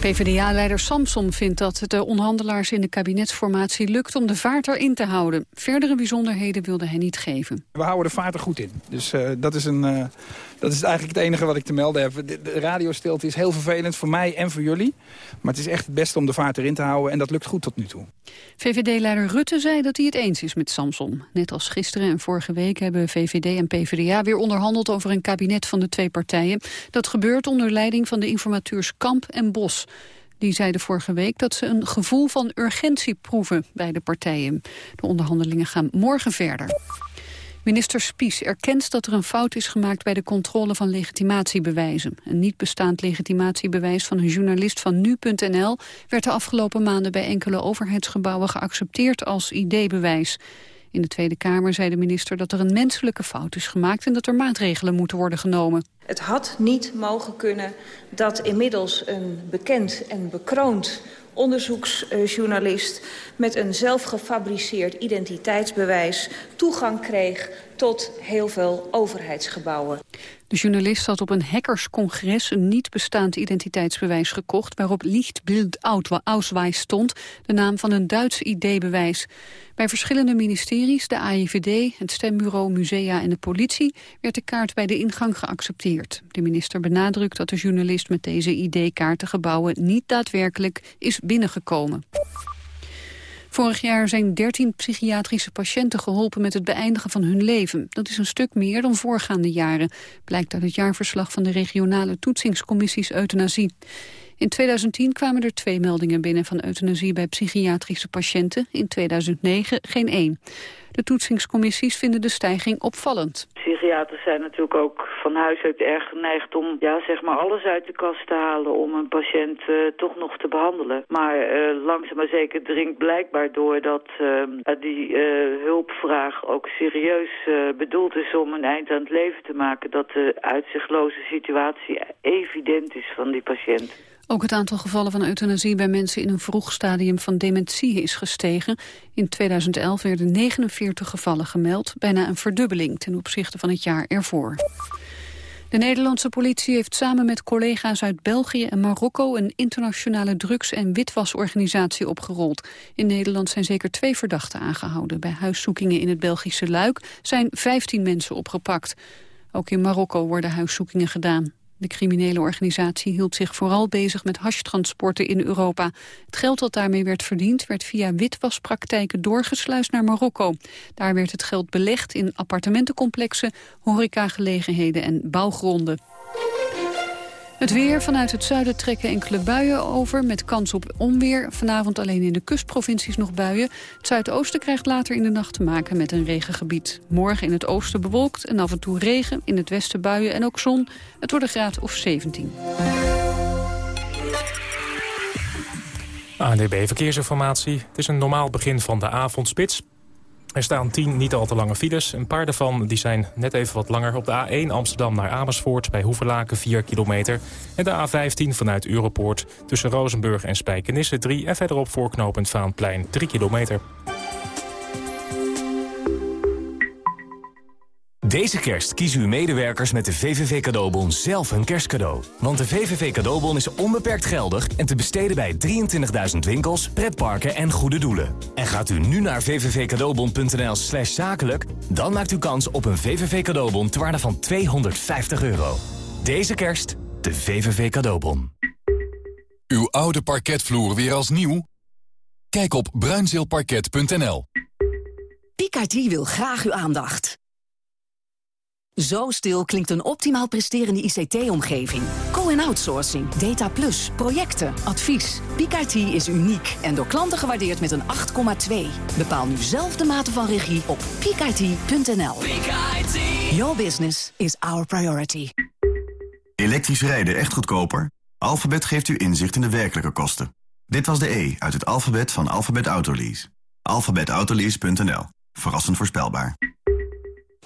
PvdA-leider Samson vindt dat het de onderhandelaars in de kabinetsformatie lukt om de vaart erin te houden. Verdere bijzonderheden wilde hij niet geven. We houden de vaart er goed in. Dus uh, dat, is een, uh, dat is eigenlijk het enige wat ik te melden heb. De, de radiostilte is heel vervelend voor mij en voor jullie. Maar het is echt het beste om de vaart erin te houden en dat lukt goed tot nu toe. VVD-leider Rutte zei dat hij het eens is met Samson. Net als gisteren en vorige week hebben VVD en PvdA weer onderhandeld over een kabinet van de twee partijen. Dat gebeurt onder leiding van de informateurs Kamp en Bos. Die zeiden vorige week dat ze een gevoel van urgentie proeven bij de partijen. De onderhandelingen gaan morgen verder. Minister Spies erkent dat er een fout is gemaakt bij de controle van legitimatiebewijzen. Een niet bestaand legitimatiebewijs van een journalist van Nu.nl werd de afgelopen maanden bij enkele overheidsgebouwen geaccepteerd als ID-bewijs. In de Tweede Kamer zei de minister dat er een menselijke fout is gemaakt en dat er maatregelen moeten worden genomen. Het had niet mogen kunnen dat inmiddels een bekend en bekroond onderzoeksjournalist met een zelf gefabriceerd identiteitsbewijs toegang kreeg tot heel veel overheidsgebouwen. De journalist had op een hackerscongres een niet bestaand identiteitsbewijs gekocht... waarop Lichtbild Ausweis stond, de naam van een Duits ID-bewijs. Bij verschillende ministeries, de AIVD, het Stembureau, musea en de politie... werd de kaart bij de ingang geaccepteerd. De minister benadrukt dat de journalist met deze ID-kaart... de gebouwen niet daadwerkelijk is binnengekomen. Vorig jaar zijn 13 psychiatrische patiënten geholpen met het beëindigen van hun leven. Dat is een stuk meer dan voorgaande jaren, blijkt uit het jaarverslag van de regionale toetsingscommissies euthanasie. In 2010 kwamen er twee meldingen binnen van euthanasie bij psychiatrische patiënten, in 2009 geen één. De toetsingscommissies vinden de stijging opvallend. Psychiaters zijn natuurlijk ook van huis uit erg geneigd om ja, zeg maar alles uit de kast te halen om een patiënt uh, toch nog te behandelen. Maar uh, langzaam maar zeker dringt blijkbaar door dat uh, die hulpvraag ook serieus bedoeld is om een eind aan het leven te maken. Dat de uitzichtloze situatie evident is van die patiënt. Ook het aantal gevallen van euthanasie bij mensen in een vroeg stadium van dementie is gestegen. In 2011 werden 49 gevallen gemeld, bijna een verdubbeling ten opzichte van het jaar ervoor. De Nederlandse politie heeft samen met collega's uit België en Marokko een internationale drugs- en witwasorganisatie opgerold. In Nederland zijn zeker twee verdachten aangehouden. Bij huiszoekingen in het Belgische Luik zijn 15 mensen opgepakt. Ook in Marokko worden huiszoekingen gedaan. De criminele organisatie hield zich vooral bezig met hashtransporten in Europa. Het geld dat daarmee werd verdiend werd via witwaspraktijken doorgesluist naar Marokko. Daar werd het geld belegd in appartementencomplexen, horecagelegenheden en bouwgronden. Het weer vanuit het zuiden trekken enkele buien over... met kans op onweer. Vanavond alleen in de kustprovincies nog buien. Het zuidoosten krijgt later in de nacht te maken met een regengebied. Morgen in het oosten bewolkt en af en toe regen. In het westen buien en ook zon. Het wordt een graad of 17. ANDB Verkeersinformatie. Het is een normaal begin van de avondspits. Er staan tien niet al te lange files. Een paar daarvan die zijn net even wat langer. Op de A1 Amsterdam naar Amersfoort bij Hoeverlaken 4 kilometer. En de A15 vanuit Europoort tussen Rozenburg en Spijkenisse 3. En verderop voorknopend Vaanplein 3 kilometer. Deze kerst kiezen uw medewerkers met de VVV Cadeaubon zelf een kerstcadeau. Want de VVV Cadeaubon is onbeperkt geldig en te besteden bij 23.000 winkels, pretparken en goede doelen. En gaat u nu naar vvvcadeaubon.nl slash zakelijk... dan maakt u kans op een VVV Cadeaubon te waarde van 250 euro. Deze kerst de VVV Cadeaubon. Uw oude parketvloer weer als nieuw? Kijk op bruinzeelparket.nl. Picardie wil graag uw aandacht. Zo stil klinkt een optimaal presterende ICT-omgeving. Co-en-outsourcing, data plus, projecten, advies. Peak IT is uniek en door klanten gewaardeerd met een 8,2. Bepaal nu zelf de mate van regie op peakit.nl. Your business is our priority. Elektrisch rijden echt goedkoper? Alphabet geeft u inzicht in de werkelijke kosten. Dit was de E uit het alfabet van Alphabet Autolease. alphabetautolease.nl. Verrassend voorspelbaar.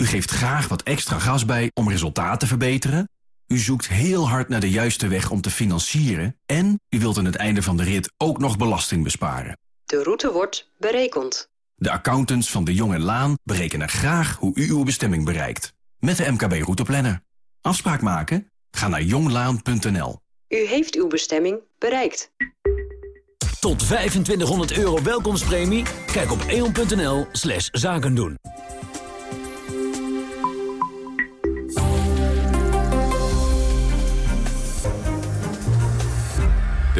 U geeft graag wat extra gas bij om resultaten te verbeteren. U zoekt heel hard naar de juiste weg om te financieren... en u wilt aan het einde van de rit ook nog belasting besparen. De route wordt berekend. De accountants van de Jong en Laan berekenen graag hoe u uw bestemming bereikt. Met de MKB Routeplanner. Afspraak maken? Ga naar jonglaan.nl. U heeft uw bestemming bereikt. Tot 2500 euro welkomstpremie? Kijk op eon.nl slash zakendoen.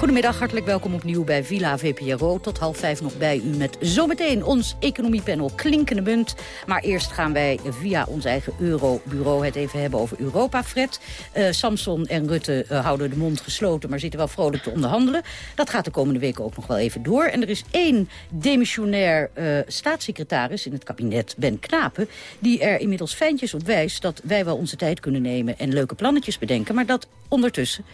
Goedemiddag, hartelijk welkom opnieuw bij Villa VPRO. Tot half vijf nog bij u met zometeen ons economiepanel Klinkende Munt. Maar eerst gaan wij via ons eigen Eurobureau het even hebben over Europa, Fred. Uh, Samson en Rutte uh, houden de mond gesloten, maar zitten wel vrolijk te onderhandelen. Dat gaat de komende weken ook nog wel even door. En er is één demissionair uh, staatssecretaris in het kabinet, Ben Knapen... die er inmiddels fijntjes op wijst dat wij wel onze tijd kunnen nemen... en leuke plannetjes bedenken, maar dat ondertussen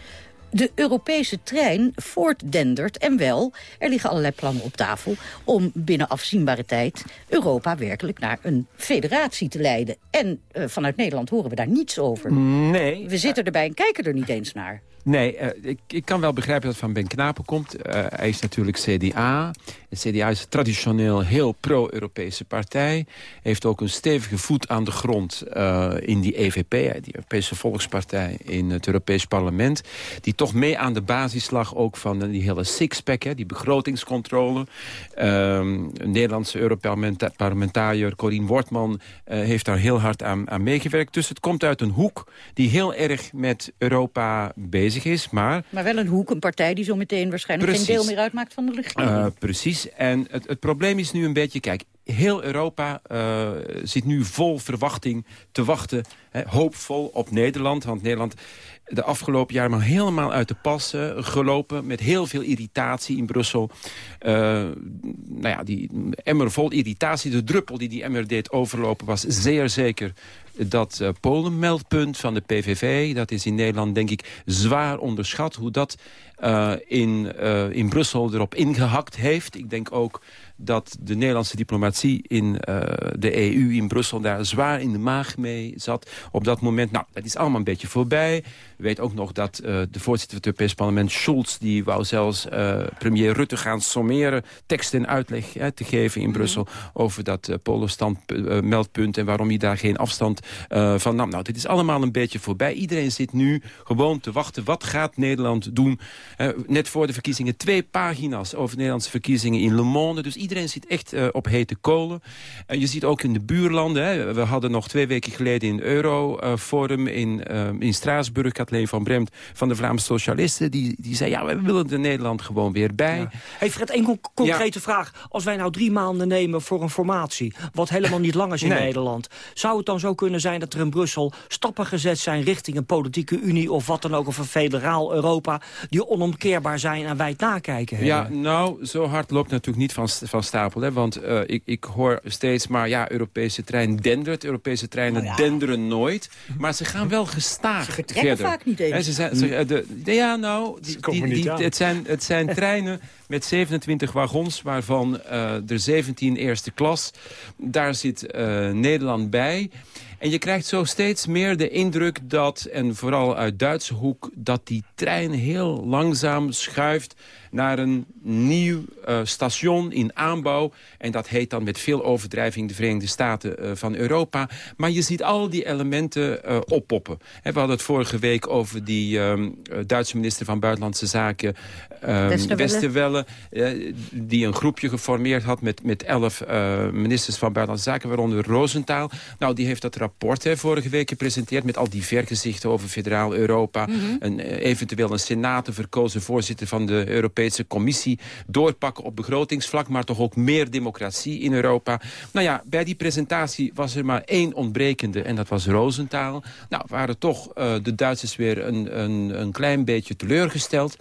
de Europese trein voortdendert. En wel, er liggen allerlei plannen op tafel om binnen afzienbare tijd Europa werkelijk naar een federatie te leiden. En uh, vanuit Nederland horen we daar niets over. Nee. We zitten erbij en kijken er niet eens naar. Nee, uh, ik, ik, kan wel begrijpen dat het van Ben Knapen komt. Uh, hij is natuurlijk CDA. De CDA is traditioneel heel pro-Europese partij. Heeft ook een stevige voet aan de grond uh, in die EVP, die Europese Volkspartij in het Europees Parlement. Die toch mee aan de basis lag ook van die hele sixpack, die begrotingscontrole. een Nederlandse Europarlementariër Corine Wortman heeft daar heel hard aan, aan meegewerkt. Dus het komt uit een hoek die heel erg met Europa bezig is. Maar, maar wel een hoek, een partij die zo meteen waarschijnlijk precies. geen deel meer uitmaakt van de regering. Uh, precies. En het, het, probleem is nu een beetje, kijk, heel Europa uh, zit nu vol verwachting te wachten, hè, hoopvol op Nederland. Want Nederland de afgelopen jaar maar helemaal uit de pas uh, gelopen... met heel veel irritatie in Brussel. Uh, nou ja, die emmer vol irritatie, de druppel die die emmer deed overlopen... was zeer zeker dat uh, Polen-meldpunt van de PVV. Dat is in Nederland, denk ik, zwaar onderschat. Hoe dat uh, in, uh, in Brussel erop ingehakt heeft. Ik denk ook dat de Nederlandse diplomatie in uh, de EU, in Brussel... daar zwaar in de maag mee zat op dat moment. Nou, dat is allemaal een beetje voorbij. We weten ook nog dat uh, de voorzitter van het Europees Parlement, Schulz... die wou zelfs uh, premier Rutte gaan sommeren... tekst en uitleg hè, te geven in Brussel... Mm -hmm. over dat Polenstand-meldpunt en waarom hij daar geen afstand van nam. Nou, dit is allemaal een beetje voorbij. Iedereen zit nu gewoon te wachten. Wat gaat Nederland doen? Net voor de verkiezingen twee pagina's over Nederlandse verkiezingen in Le Monde. Dus iedereen zit echt uh, op hete kolen. Uh, je ziet ook in de buurlanden. Hè, we hadden nog twee weken geleden in Euroforum in, in Straatsburg... Kathleen van Bremt van de Vlaamse Socialisten. Die, die zei, ja, we willen er Nederland gewoon weer bij. Ja. Hey Fred, één con concrete ja. vraag. Als wij nou drie maanden nemen voor een formatie... wat helemaal niet lang is in nee. Nederland... zou het dan zo kunnen zijn dat er in Brussel stappen gezet zijn... richting een politieke unie of wat dan ook... of een federaal Europa... die onomkeerbaar zijn en wij het nakijken hebben? Ja, nou, zo hard loopt natuurlijk niet van, van stapel. Hè? Want uh, ik, ik hoor steeds maar, ja, Europese trein dendert. Europese treinen Oh nou ja. denderen nooit. Maar ze gaan wel gestaag Ze vertrekken verder. vaak niet eens. Ze zijn, ze, de, de, ja, nou, die, die, die, het, zijn, het zijn treinen met 27 wagons, waarvan uh, er 17 eerste klas. Daar zit uh, Nederland bij. En je krijgt zo steeds meer de indruk dat, en vooral uit Duitse hoek... dat die trein heel langzaam schuift naar een nieuw uh, station in aanbouw. En dat heet dan met veel overdrijving de Verenigde Staten uh, van Europa. Maar je ziet al die elementen uh, oppoppen. He, we hadden het vorige week over die um, Duitse minister van Buitenlandse Zaken... Um, Westerwelle, die een groepje geformeerd had met, met elf ministers van Buitenlandse Zaken... waaronder Rosenthal. Nou, die heeft dat rapport vorige week gepresenteerd... met al die vergezichten over federaal Europa. Mhm. een, eh, eventueel een senator verkozen voorzitter van de Europese Commissie. Doorpakken op begrotingsvlak, maar toch ook meer democratie in Europa. Nou ja, bij die presentatie was er maar één ontbrekende en dat was Rosenthal. Nou, waren toch eh, de Duitsers weer een, een, een klein beetje teleurgesteld.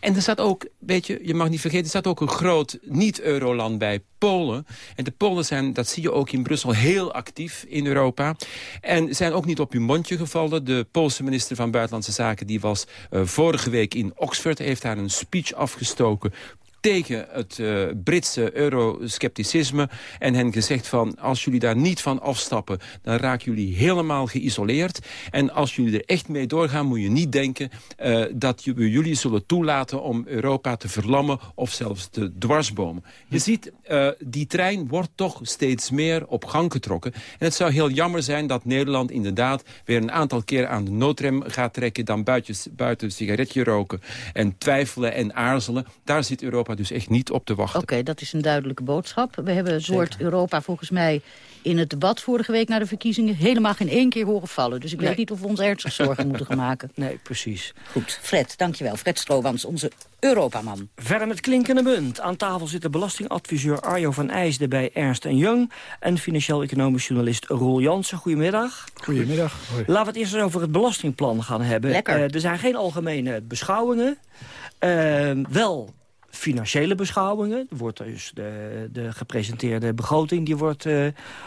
En er zat ook, weet je, je mag niet vergeten... er zat ook een groot niet-euroland bij, Polen. En de Polen zijn, dat zie je ook in Brussel, heel actief in Europa. En zijn ook niet op hun mondje gevallen. De Poolse minister van Buitenlandse Zaken die was uh, vorige week in Oxford... heeft daar een speech afgestoken tegen het uh, Britse euroscepticisme en hen gezegd van... als jullie daar niet van afstappen, dan raken jullie helemaal geïsoleerd. En als jullie er echt mee doorgaan, moet je niet denken... Uh, dat we jullie zullen toelaten om Europa te verlammen of zelfs te dwarsbomen. Je ziet, uh, die trein wordt toch steeds meer op gang getrokken. En het zou heel jammer zijn dat Nederland inderdaad... weer een aantal keer aan de noodrem gaat trekken... dan buiten, buiten sigaretje roken en twijfelen en aarzelen. Daar zit Europa dus echt niet op te wachten. Oké, okay, dat is een duidelijke boodschap. We hebben het woord Europa volgens mij in het debat vorige week na de verkiezingen... helemaal geen één keer horen vallen. Dus ik Nee. weet niet of we ons ernstig zorgen moeten gaan maken. Nee, precies. Goed, Fred, dankjewel. Fred Stroobans, onze Europaman. Verder met klinkende munt. Aan tafel zit de belastingadviseur Arjo van IJsden bij Ernst Young... en financieel-economisch journalist Roel Jansen. Goedemiddag. Goedemiddag. Laten we het eerst eens over het belastingplan gaan hebben. Lekker. Eh, er zijn geen algemene beschouwingen. Eh, wel financiële beschouwingen. Er wordt dus de, de gepresenteerde begroting die wordt eh,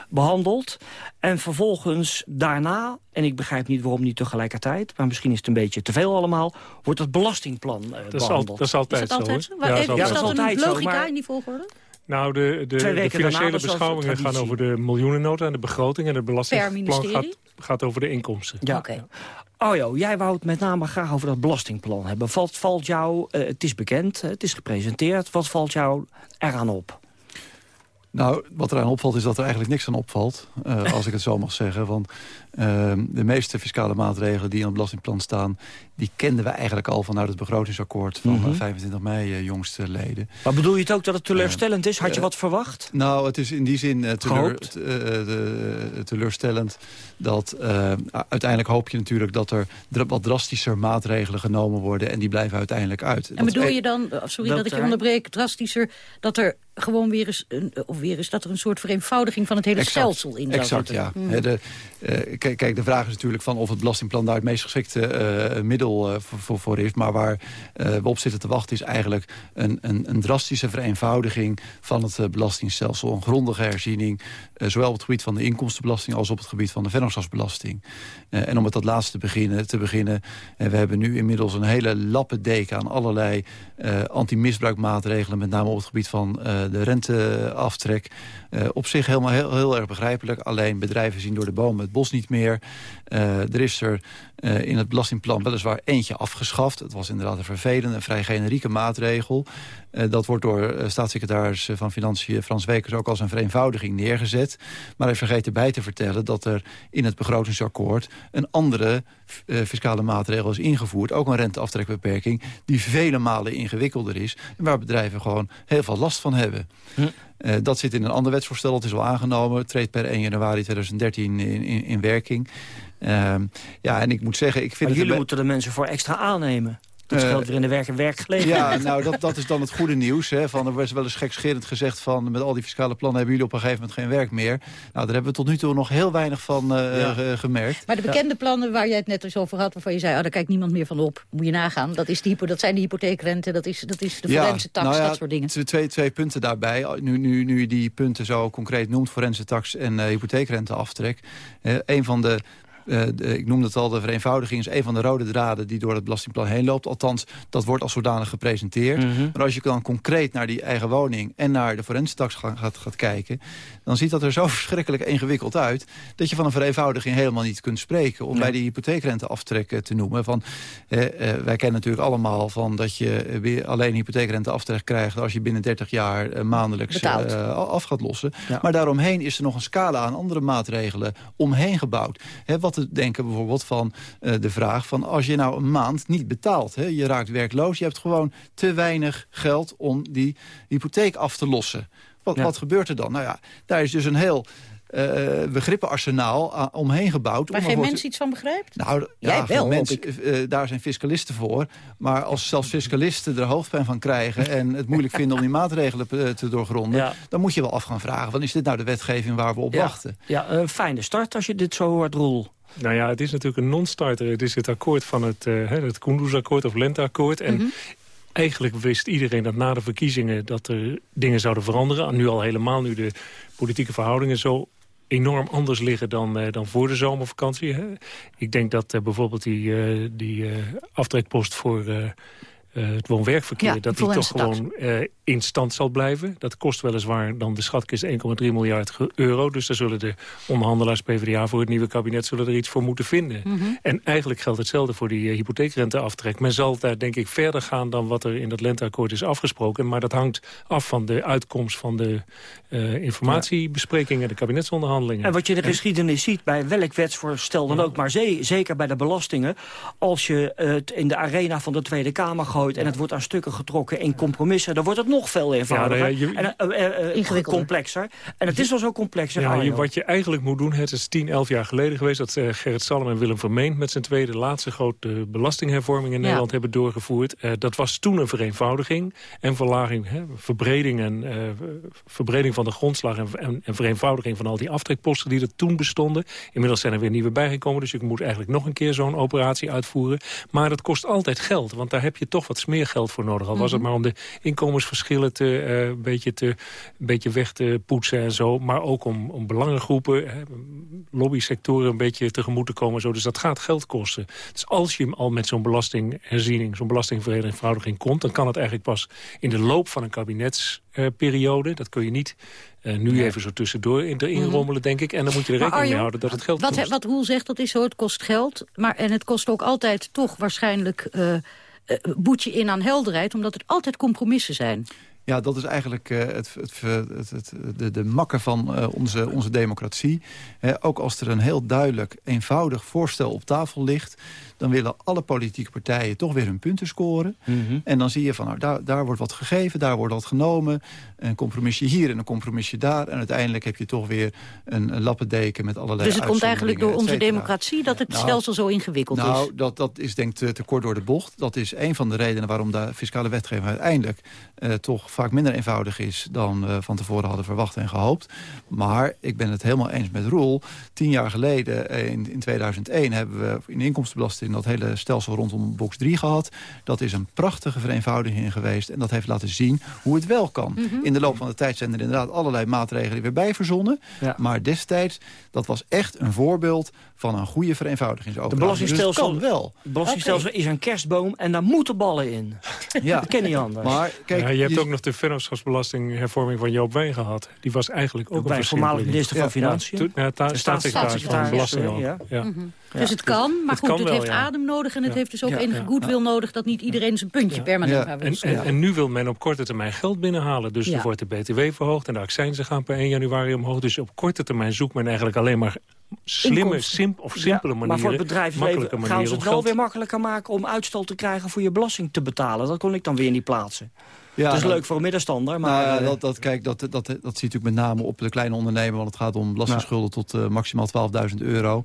behandeld. En vervolgens daarna, en ik begrijp niet waarom niet tegelijkertijd... maar misschien is het een beetje te veel allemaal... wordt het belastingplan eh, is al- behandeld. dat is altijd Is dat altijd zo? Waar- Ja, is, dat is is dat altijd een zo, logica maar- in die volgorde? Nou, de, de, Twee de weken daarna, financiële beschouwingen gaan over de miljoenennota en de begroting. En het belastingplan ministerie? gaat, gaat over de inkomsten. Ja. Oké. Arjo, jij wou het met name graag over dat belastingplan hebben. Valt, valt jou, eh, het is bekend, het is gepresenteerd... wat valt jou eraan op? Nou, wat eraan opvalt is dat er eigenlijk niks aan opvalt. eh, als ik het zo mag zeggen. Want eh, de meeste fiscale maatregelen die in het belastingplan staan... die kenden we eigenlijk al vanuit het begrotingsakkoord... van Mhm. eh, 25 mei eh, jongste leden. Maar bedoel je het ook dat het teleurstellend is? Had je eh, wat verwacht? Nou, het is in die zin teleur, Gehoopt? t- eh, de- teleurstellend dat uiteindelijk hoop je natuurlijk dat er wat drastischer maatregelen genomen worden en die blijven uiteindelijk uit. En Dat is bedoel e- je dan, eh, sorry dat ik je onderbreek, drastischer... dat er gewoon weer eens, een, of weer eens, dat er een soort vereenvoudiging van het hele Exact. stelsel in zou Exact, zitten? ja. Hmm. Hè, de, kijk, kijk, de vraag is natuurlijk van of het belastingplan daar het meest geschikte eh, middel eh, voor, voor, voor is. Maar waar eh, we op zitten te wachten is eigenlijk een, een, een drastische vereenvoudiging van het eh, belastingstelsel. Een grondige herziening, eh, zowel op het gebied van de inkomstenbelasting als op het gebied van de vennootschapsbelasting. Eh, en om met dat laatste te beginnen, te beginnen eh, we hebben nu inmiddels een hele lappendeken aan allerlei eh anti-misbruikmaatregelen, met name op het gebied van eh, de renteaftrek. Eh, op zich helemaal heel, heel erg begrijpelijk. Alleen bedrijven zien door de bomen het bos niet meer. Eh, er is er eh, in het belastingplan weliswaar eentje afgeschaft. Het was inderdaad een vervelende, vrij generieke maatregel. Eh, dat wordt door eh, staatssecretaris van Financiën Frans Wekers ook als een vereenvoudiging neergezet. Maar hij vergeet erbij te vertellen dat er in het begrotingsakkoord een andere eh, fiscale maatregel is ingevoerd. Ook een renteaftrekbeperking die vele malen ingewikkelder is. En waar bedrijven gewoon heel veel last van hebben. Eh, dat zit in een ander wetsvoorstel, dat is al aangenomen. treedt per 1 januari 2013 in, in, in werking. Ehm, ja, en ik moet zeggen, ik vind Maar het... jullie moeten de mensen voor extra aannemen. Dat Eh, scheelt weer in de werk- en werkgelegenheid. Ja, nou, dat, dat is dan het goede nieuws. Hè, van, er was wel eens gekscherend gezegd van... met al die fiscale plannen hebben jullie op een gegeven moment geen werk meer. Nou, daar hebben we tot nu toe nog heel weinig van eh, Ja. ge- gemerkt. Maar de bekende plannen waar jij het net eens over had... waarvan je zei, oh, daar kijkt niemand meer van op. Moet je nagaan. Dat, is de hypo, dat zijn de hypotheekrente, dat is, dat is de forense tax, nou ja, dat soort dingen. Twee, twee punten daarbij. Nu, nu, nu je die punten zo concreet noemt, forense tax en eh hypotheekrenteaftrek. Eh, een van de, eh, de- ik noemde het al, de vereenvoudiging is een van de rode draden die door het belastingplan heen loopt. Althans, dat wordt als zodanig gepresenteerd. Mhm. Maar als je dan concreet naar die eigen woning en naar de forense tax gaat, kijken, dan ziet dat er zo verschrikkelijk ingewikkeld uit dat je van een vereenvoudiging helemaal niet kunt spreken. Om Nee. bij die hypotheekrenteaftrek eh, te noemen. Van, eh, eh, wij kennen natuurlijk allemaal van dat je eh, weer alleen hypotheekrenteaftrek krijgt als je binnen 30 jaar eh, maandelijks eh, af gaat lossen. Ja. Maar daaromheen is er nog een scala aan andere maatregelen omheen gebouwd. Wat te denken bijvoorbeeld van eh, de vraag van als je nou een maand niet betaalt. Hè, je raakt werkloos, je hebt gewoon te weinig geld om die hypotheek af te lossen. Wat, Ja. wat gebeurt er dan? Nou ja, daar is dus een heel begrippenarsenaal omheen gebouwd. Waar geen mens iets van begrijpt? Nou, Jij ja, wel, mens, uh, daar zijn fiscalisten voor. Maar als zelfs fiscalisten er hoofdpijn van krijgen... en het moeilijk vinden om die maatregelen te doorgronden... dan moet je wel af gaan vragen, van, is dit nou de wetgeving waar we op wachten? Ja, een fijne start als je dit zo hoort, Roel. Nou ja, het is natuurlijk een non-starter. Het is het akkoord van het, uh, het Kunduz-akkoord of Lenteakkoord. En mm eigenlijk wist iedereen dat na de verkiezingen... dat er dingen zouden veranderen. Nu al helemaal, nu de politieke verhoudingen zo enorm anders liggen dan, uh, dan voor de zomervakantie. Hè? Ik denk dat uh, bijvoorbeeld die, uh, die aftrekpost voor het woon-werkverkeer... Ja, dat die toch gewoon in stand zal blijven. Dat kost weliswaar dan de schatkist 1,3 miljard euro. Dus daar zullen de onderhandelaars PvdA voor het nieuwe kabinet... zullen er iets voor moeten vinden. Mhm. En eigenlijk geldt hetzelfde voor die uh, hypotheekrenteaftrek. Men zal daar denk ik verder gaan dan wat er in dat lenteakkoord is afgesproken. Maar dat hangt af van de uitkomst van de uh, informatiebesprekingen... de kabinetsonderhandelingen. En wat je in de geschiedenis ziet bij welk wetsvoorstel dan ook... maar zeker bij de belastingen... als je het in de arena van de Tweede Kamer gooit... en het wordt aan stukken getrokken in compromissen... dan wordt het nog veel eenvoudiger ja, je, en uh, uh, complexer. En het is al zo complexer. Ja, je, wat je eigenlijk moet doen, het is 10, 11 jaar geleden geweest... dat uh, Gerrit Salm en Willem Vermeen met zijn tweede laatste grote belastinghervorming in ja. Nederland hebben doorgevoerd. dat was toen een vereenvoudiging en verlaging, hè, verbreding, en, verbreding van de grondslag... En, en, en, vereenvoudiging van al die aftrekposten die er toen bestonden. Inmiddels zijn er weer nieuwe bijgekomen, dus je moet eigenlijk nog een keer zo'n operatie uitvoeren. Maar dat kost altijd geld, want daar heb je toch wat smeergeld voor nodig. Al was het maar om de inkomensverschillen verschillen te, uh, een, beetje te, een beetje weg te poetsen en zo. Maar ook om, om belangengroepen, hè, lobbysectoren een beetje tegemoet te komen. Zo. Dus dat gaat geld kosten. Dus als je al met zo'n belastingherziening, zo'n belastingvereenvoudiging komt... dan kan het eigenlijk pas in de loop van een kabinetsperiode. Uh, dat kun je niet uh, nu ja. even zo tussendoor in, erin mm. rommelen, denk ik. En dan moet je er rekening mee houden dat het geld wat, kost. Wat Roel zegt, dat is zo, het kost geld. Maar, en het kost ook altijd toch waarschijnlijk... Uh, boet je in aan helderheid, omdat het altijd compromissen zijn. Ja, dat is eigenlijk uh, het, het, het, het, de, de makker van uh, onze, onze democratie. He, ook als er een heel duidelijk, eenvoudig voorstel op tafel ligt... dan willen alle politieke partijen toch weer hun punten scoren. Mhm. Mm -hmm. En dan zie je van, nou, daar, daar wordt wat gegeven, daar wordt wat genomen. Een compromisje hier en een compromisje daar. En uiteindelijk heb je toch weer een, een lappendeken met allerlei Dus het komt eigenlijk door onze democratie dat het nou, stelsel zo ingewikkeld nou, is? Nou, dat, dat is denk ik te, te kort door de bocht. Dat is een van de redenen waarom de fiscale wetgeving uiteindelijk... Uh, toch vaak minder eenvoudig is dan we van tevoren hadden verwacht en gehoopt. Maar ik ben het helemaal eens met Roel. Tien jaar geleden, in, in 2001, hebben we in de inkomstenbelasting... dat hele stelsel rondom box 3 gehad. Dat is een prachtige vereenvoudiging geweest. En dat heeft laten zien hoe het wel kan. Mm -hmm. In de loop van de tijd zijn er inderdaad allerlei maatregelen weer bij verzonnen. Ja. Maar destijds, dat was echt een voorbeeld van een goede vereenvoudigingsoperatie. De belastingstelsel, dus wel. Het belastingstelsel okay. is een kerstboom en daar moeten ballen in. Ja. dat ken niet anders. Maar kijk, ja, je hebt ook nog de vennootschapsbelastinghervorming van Joop Ween gehad. Die was eigenlijk ook Bij een voormalig minister van ja, Financiën. Ja, ja staatssecretaris van Belasting. Ja. Ja. Mm -hmm. Dus het kan, maar het goed, kan het wel, heeft adem nodig... en het heeft dus ook enige goedwil nodig... dat niet iedereen zijn puntje permanent ja. en, en, en, nu wil men op korte termijn geld binnenhalen. Dus er wordt de BTW verhoogd en de accijnzen gaan per 1 januari omhoog. Dus op korte termijn zoekt men eigenlijk alleen maar slimme, simp of simpele manieren. Maar voor het bedrijfsleven gaan ze het wel weer makkelijker maken... om uitstel te krijgen voor je belasting te betalen. Dat kon ik dan weer niet plaatsen. Ja, dat is leuk voor een middenstander. Maar, nou, dat, dat, kijk, dat, dat, dat, zie je natuurlijk met name op de kleine ondernemer. Want het gaat om belastingsschulden ja. tot uh, maximaal 12.000 euro.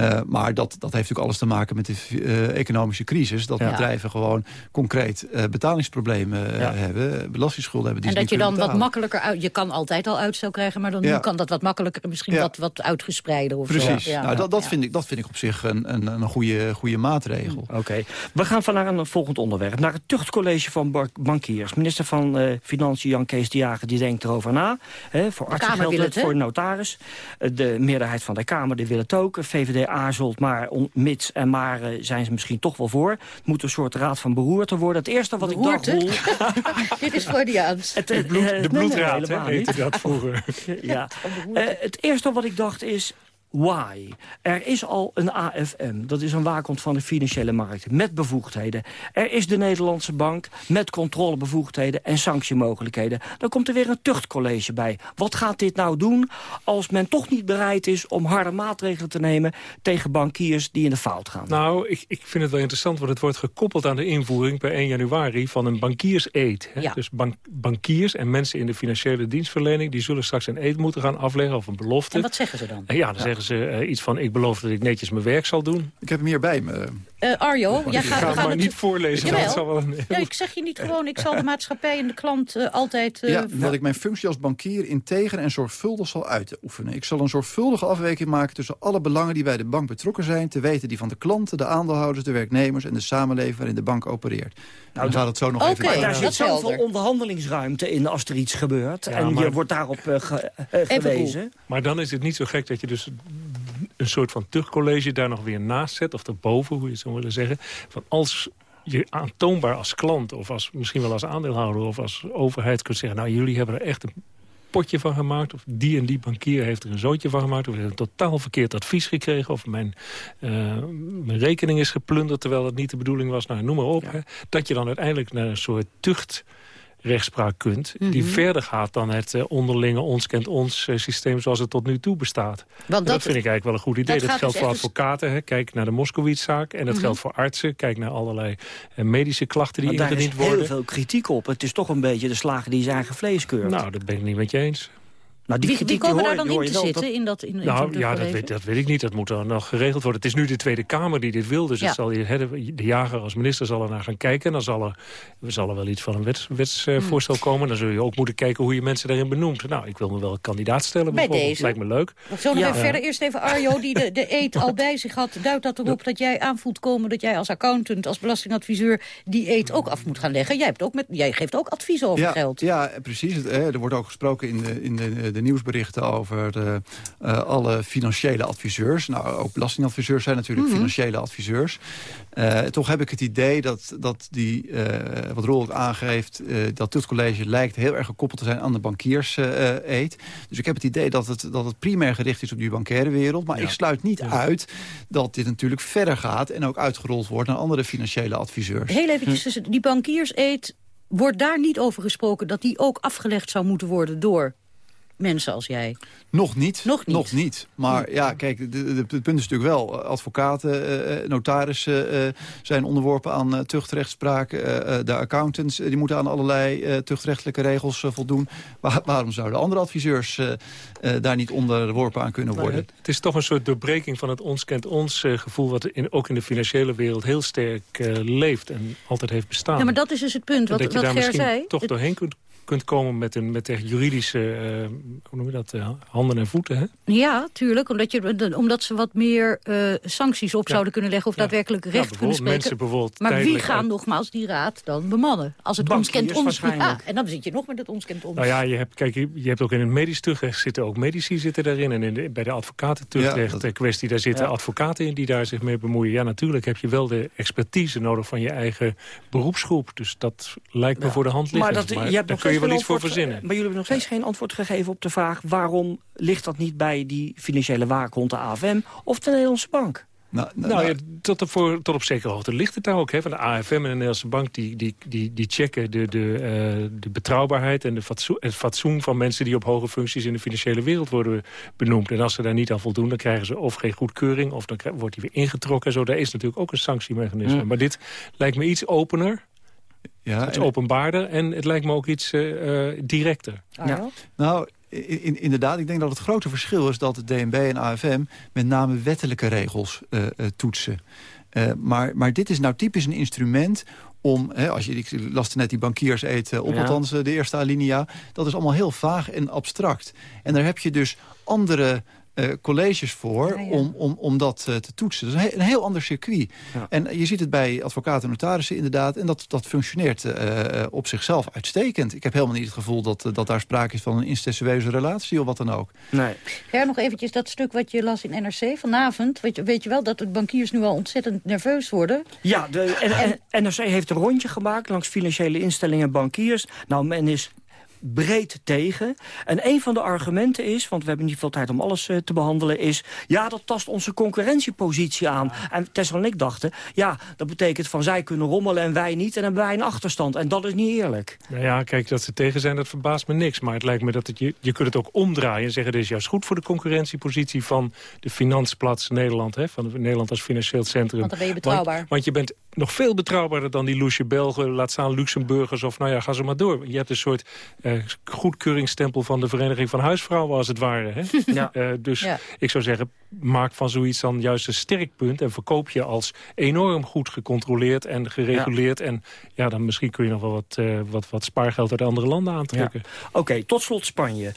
Uh, maar dat, dat heeft natuurlijk alles te maken met de uh, economische crisis. Dat ja. bedrijven gewoon concreet uh, betalingsproblemen ja. hebben. Belastingsschulden hebben. Die en dat je dan wat makkelijker... Uit, je kan altijd al uitstel krijgen, maar dan ja. kan dat wat makkelijker... misschien wat, wat uitgespreider of Precies. zo. Nou, dat, dat, vind ik, dat vind ik op zich een, een, een goede, goede maatregel. Oké. Okay. We gaan van naar een volgend onderwerp. Naar het tuchtcollege van bankiers. Minister van Financiën Jan Kees de Jager die denkt erover na. Hè, voor artsen geldt het, voor notaris. De meerderheid van de Kamer die wil het ook. VVD aarzelt, maar on, mits en maar uh, zijn ze misschien toch wel voor. Het moet een soort raad van beroerte worden. Het eerste wat beroerte? ik dacht... Dit is Freudiaans. Het, de, bloed, de bloedraad, nee, nee, heette dat vroeger. ja. Uh, het eerste wat ik dacht is... why. Er is al een AFM, dat is een waakhond van de financiële markt, met bevoegdheden. Er is de Nederlandse bank met controlebevoegdheden en sanctiemogelijkheden. Dan komt er weer een tuchtcollege bij. Wat gaat dit nou doen als men toch niet bereid is om harde maatregelen te nemen tegen bankiers die in de fout gaan? Nou, ik, ik vind het wel interessant, want het wordt gekoppeld aan de invoering per 1 januari van een bankierseed. Ja. Dus bank, bankiers en mensen in de financiële dienstverlening, die zullen straks een eed moeten gaan afleggen of een belofte. En wat zeggen ze dan? Ja, dan zeggen ze uh, iets van... ik beloof dat ik netjes mijn werk zal doen. Ik heb hem hier bij me. Uh, Arjo, jij gaat, ik ga het maar niet voorlezen. Dat zal wel een... ja, ik zeg je niet gewoon, ik zal de maatschappij en de klant uh, altijd... ja, dat ik mijn functie als bankier integer en zorgvuldig zal uitoefenen. Ik zal een zorgvuldige afweging maken tussen alle belangen die bij de bank betrokken zijn... te weten die van de klanten, de aandeelhouders, de werknemers... en de samenleving waarin de bank opereert. Nou, dan gaat het zo nog okay, even... Maar daar zit zoveel onderhandelingsruimte in als er iets gebeurt. Ja, en maar... je wordt daarop ge gewezen. Maar dan is het niet zo gek dat je dus een soort van tuchtcollege daar nog weer naast zet... of erboven, hoe je het zou willen zeggen. Van als je aantoonbaar als klant of als, misschien wel als aandeelhouder... of als overheid kunt zeggen... nou, jullie hebben er echt een potje van gemaakt... of die en die bankier heeft er een zootje van gemaakt... of heeft een totaal verkeerd advies gekregen... of mijn, uh, mijn rekening is geplunderd terwijl dat niet de bedoeling was. Nou, noem maar op. Ja. Hè, dat je dan uiteindelijk naar een soort tucht rechtspraak kunt... Mm -hmm. die verder gaat dan het uh, onderlinge ons kent ons uh, systeem... zoals het tot nu toe bestaat. Want dat, dat, vind ik eigenlijk wel een goed idee. Dat, dat geldt dus voor advocaten. Hè. Kijk naar de Moskowitz-zaak. En dat mm -hmm. geldt voor artsen. Kijk naar allerlei uh, medische klachten die ingediend worden. Daar is heel veel kritiek op. Het is toch een beetje de slagen die zijn eigen vlees keurt. Nou, dat ben ik niet met je eens. Nou, die, wie, wie komen daar dan in te zitten? Dat... In dat, in, nou ja, dat weet, dat weet, ik niet. Dat moet dan nog geregeld worden. Het is nu de Tweede Kamer die dit wil. Dus ja. zal je, de jager als minister zal er naar gaan kijken. En dan zal er, zal er wel iets van een wets, wetsvoorstel hmm. komen. Dan zul je ook moeten kijken hoe je mensen daarin benoemt. Nou, ik wil me wel een kandidaat stellen bij deze. Lijkt me leuk. Zo nog ja. even verder. Eerst even Arjo, die de, de eet al bij zich had. Duidt dat erop dat jij aan voelt komen... dat jij als accountant, als belastingadviseur... die eet ook af moet gaan leggen? Jij, hebt ook met, jij geeft ook advies over ja, geld. Ja, precies. Het, er wordt ook gesproken in de, in de, de nieuwsberichten over de, uh, alle financiële adviseurs. Nou, ook belastingadviseurs zijn natuurlijk mm -hmm. financiële adviseurs. Uh, toch heb ik het idee dat, dat die, uh, wat Roel ook aangeeft... dat dit college lijkt heel erg gekoppeld te zijn aan de bankierseed. dus ik heb het idee dat het, dat het primair gericht is op die bankaire wereld. Maar ja. ik sluit niet ja. uit dat dit natuurlijk verder gaat... en ook uitgerold wordt naar andere financiële adviseurs. Heel eventjes, hm. die bankierseed... Wordt daar niet over gesproken dat die ook afgelegd zou moeten worden door mensen als jij? Nog niet. Nog niet. Nog niet. Maar ja, kijk, het punt is natuurlijk wel... advocaten, uh, notarissen uh, zijn onderworpen aan uh, tuchtrechtspraak. de accountants die moeten aan allerlei tuchtrechtelijke regels voldoen. Waar, waarom zouden andere adviseurs daar niet onderworpen aan kunnen worden? het is toch een soort doorbreking van het ons kent ons gevoel... wat in, ook in de financiële wereld heel sterk leeft en altijd heeft bestaan. Ja, maar dat is dus het punt. Wat, dat je wat daar Ger misschien zei. toch doorheen kunt kunt komen met, een, met echt juridische uh, hoe noem je dat, uh, handen en voeten. Hè? Ja, tuurlijk. Omdat, je, omdat ze wat meer uh, sancties op ja. zouden kunnen leggen... of ja. daadwerkelijk recht ja, kunnen spreken. Mensen bijvoorbeeld maar wie gaan nogmaals die raad dan bemannen? Als het ons kent ons... Ja, en dan zit je nog met het ons kent ons. Nou ja, je hebt, kijk, je, je hebt ook in het medisch tuchtrecht zitten ook medici zitten daarin. En in de, bij de advocaten tuchtrecht ja, kwestie, daar zitten advocaten in die daar zich mee bemoeien. Ja, natuurlijk heb je wel de expertise nodig van je eigen beroepsgroep. Dus dat lijkt me voor de hand liggend. Maar, dat, maar je hebt daar kun je wel iets voor verzinnen. Maar jullie hebben nog steeds geen antwoord gegeven op de vraag... waarom ligt dat niet bij die financiële waakhond, de AFM of de Nederlandse Bank? Nou, nou, nou ja, tot, op, voor, tot op zekere hoogte ligt het daar ook. Hè, van de AFM en de Nederlandse Bank die, die, die, die checken de, de, uh, de betrouwbaarheid... en de fatsoen, het fatsoen van mensen die op hoge functies in de financiële wereld worden benoemd. En als ze daar niet aan voldoen, dan krijgen ze of geen goedkeuring... of dan wordt die weer ingetrokken. Zo, daar is natuurlijk ook een sanctiemechanisme. Ja. Maar dit lijkt me iets opener ja, het is openbaarder en het lijkt me ook iets uh, directer. Ja. Nou, in, inderdaad, ik denk dat het grote verschil is dat het DNB en AFM met name wettelijke regels uh, uh, toetsen. maar, maar dit is nou typisch een instrument om, hè, als je, ik las net die bankiers eten op, ja. althans de eerste alinea. Dat is allemaal heel vaag en abstract. En daar heb je dus andere uh, colleges voor ja, ja. Om, om, om dat uh, te toetsen. Dat is een, he een heel ander circuit. Ja. En je ziet het bij advocaten en notarissen inderdaad. En dat, dat functioneert uh, op zichzelf uitstekend. Ik heb helemaal niet het gevoel dat, dat daar sprake is van een incestueuze relatie of wat dan ook. Nee. Ja, nog eventjes dat stuk wat je las in NRC vanavond. Weet je, weet je wel dat de bankiers nu al ontzettend nerveus worden? Ja, de NRC heeft een rondje gemaakt langs financiële instellingen en bankiers. Nou, men is breed tegen. En een van de argumenten is, want we hebben niet veel tijd om alles eh, te behandelen... is, ja, dat tast onze concurrentiepositie aan. En Tessel en ik dachten, ja, dat betekent van zij kunnen rommelen en wij niet... en dan hebben wij een achterstand. En dat is niet eerlijk. Nou ja, kijk, dat ze tegen zijn, dat verbaast me niks. Maar het lijkt me dat het je, je kunt het ook omdraaien en zeggen... dit is juist goed voor de concurrentiepositie van de Finansplaats Nederland... Hè, van Nederland als financieel centrum. Want dan ben je betrouwbaar. Want, want je bent nog veel betrouwbaarder dan die loesje Belgen... laat staan Luxemburgers of nou ja, ga ze maar door. Je hebt een soort eh, goedkeuringsstempel van de Vereniging van Huisvrouwen... als het ware. Hè? Ja. Eh, dus ik zou zeggen, maak van zoiets dan juist een sterk punt... en verkoop je als enorm goed gecontroleerd en gereguleerd. En ja, dan misschien kun je nog wel wat, eh, wat, wat spaargeld uit andere landen aantrekken. Oké, tot slot Spanje.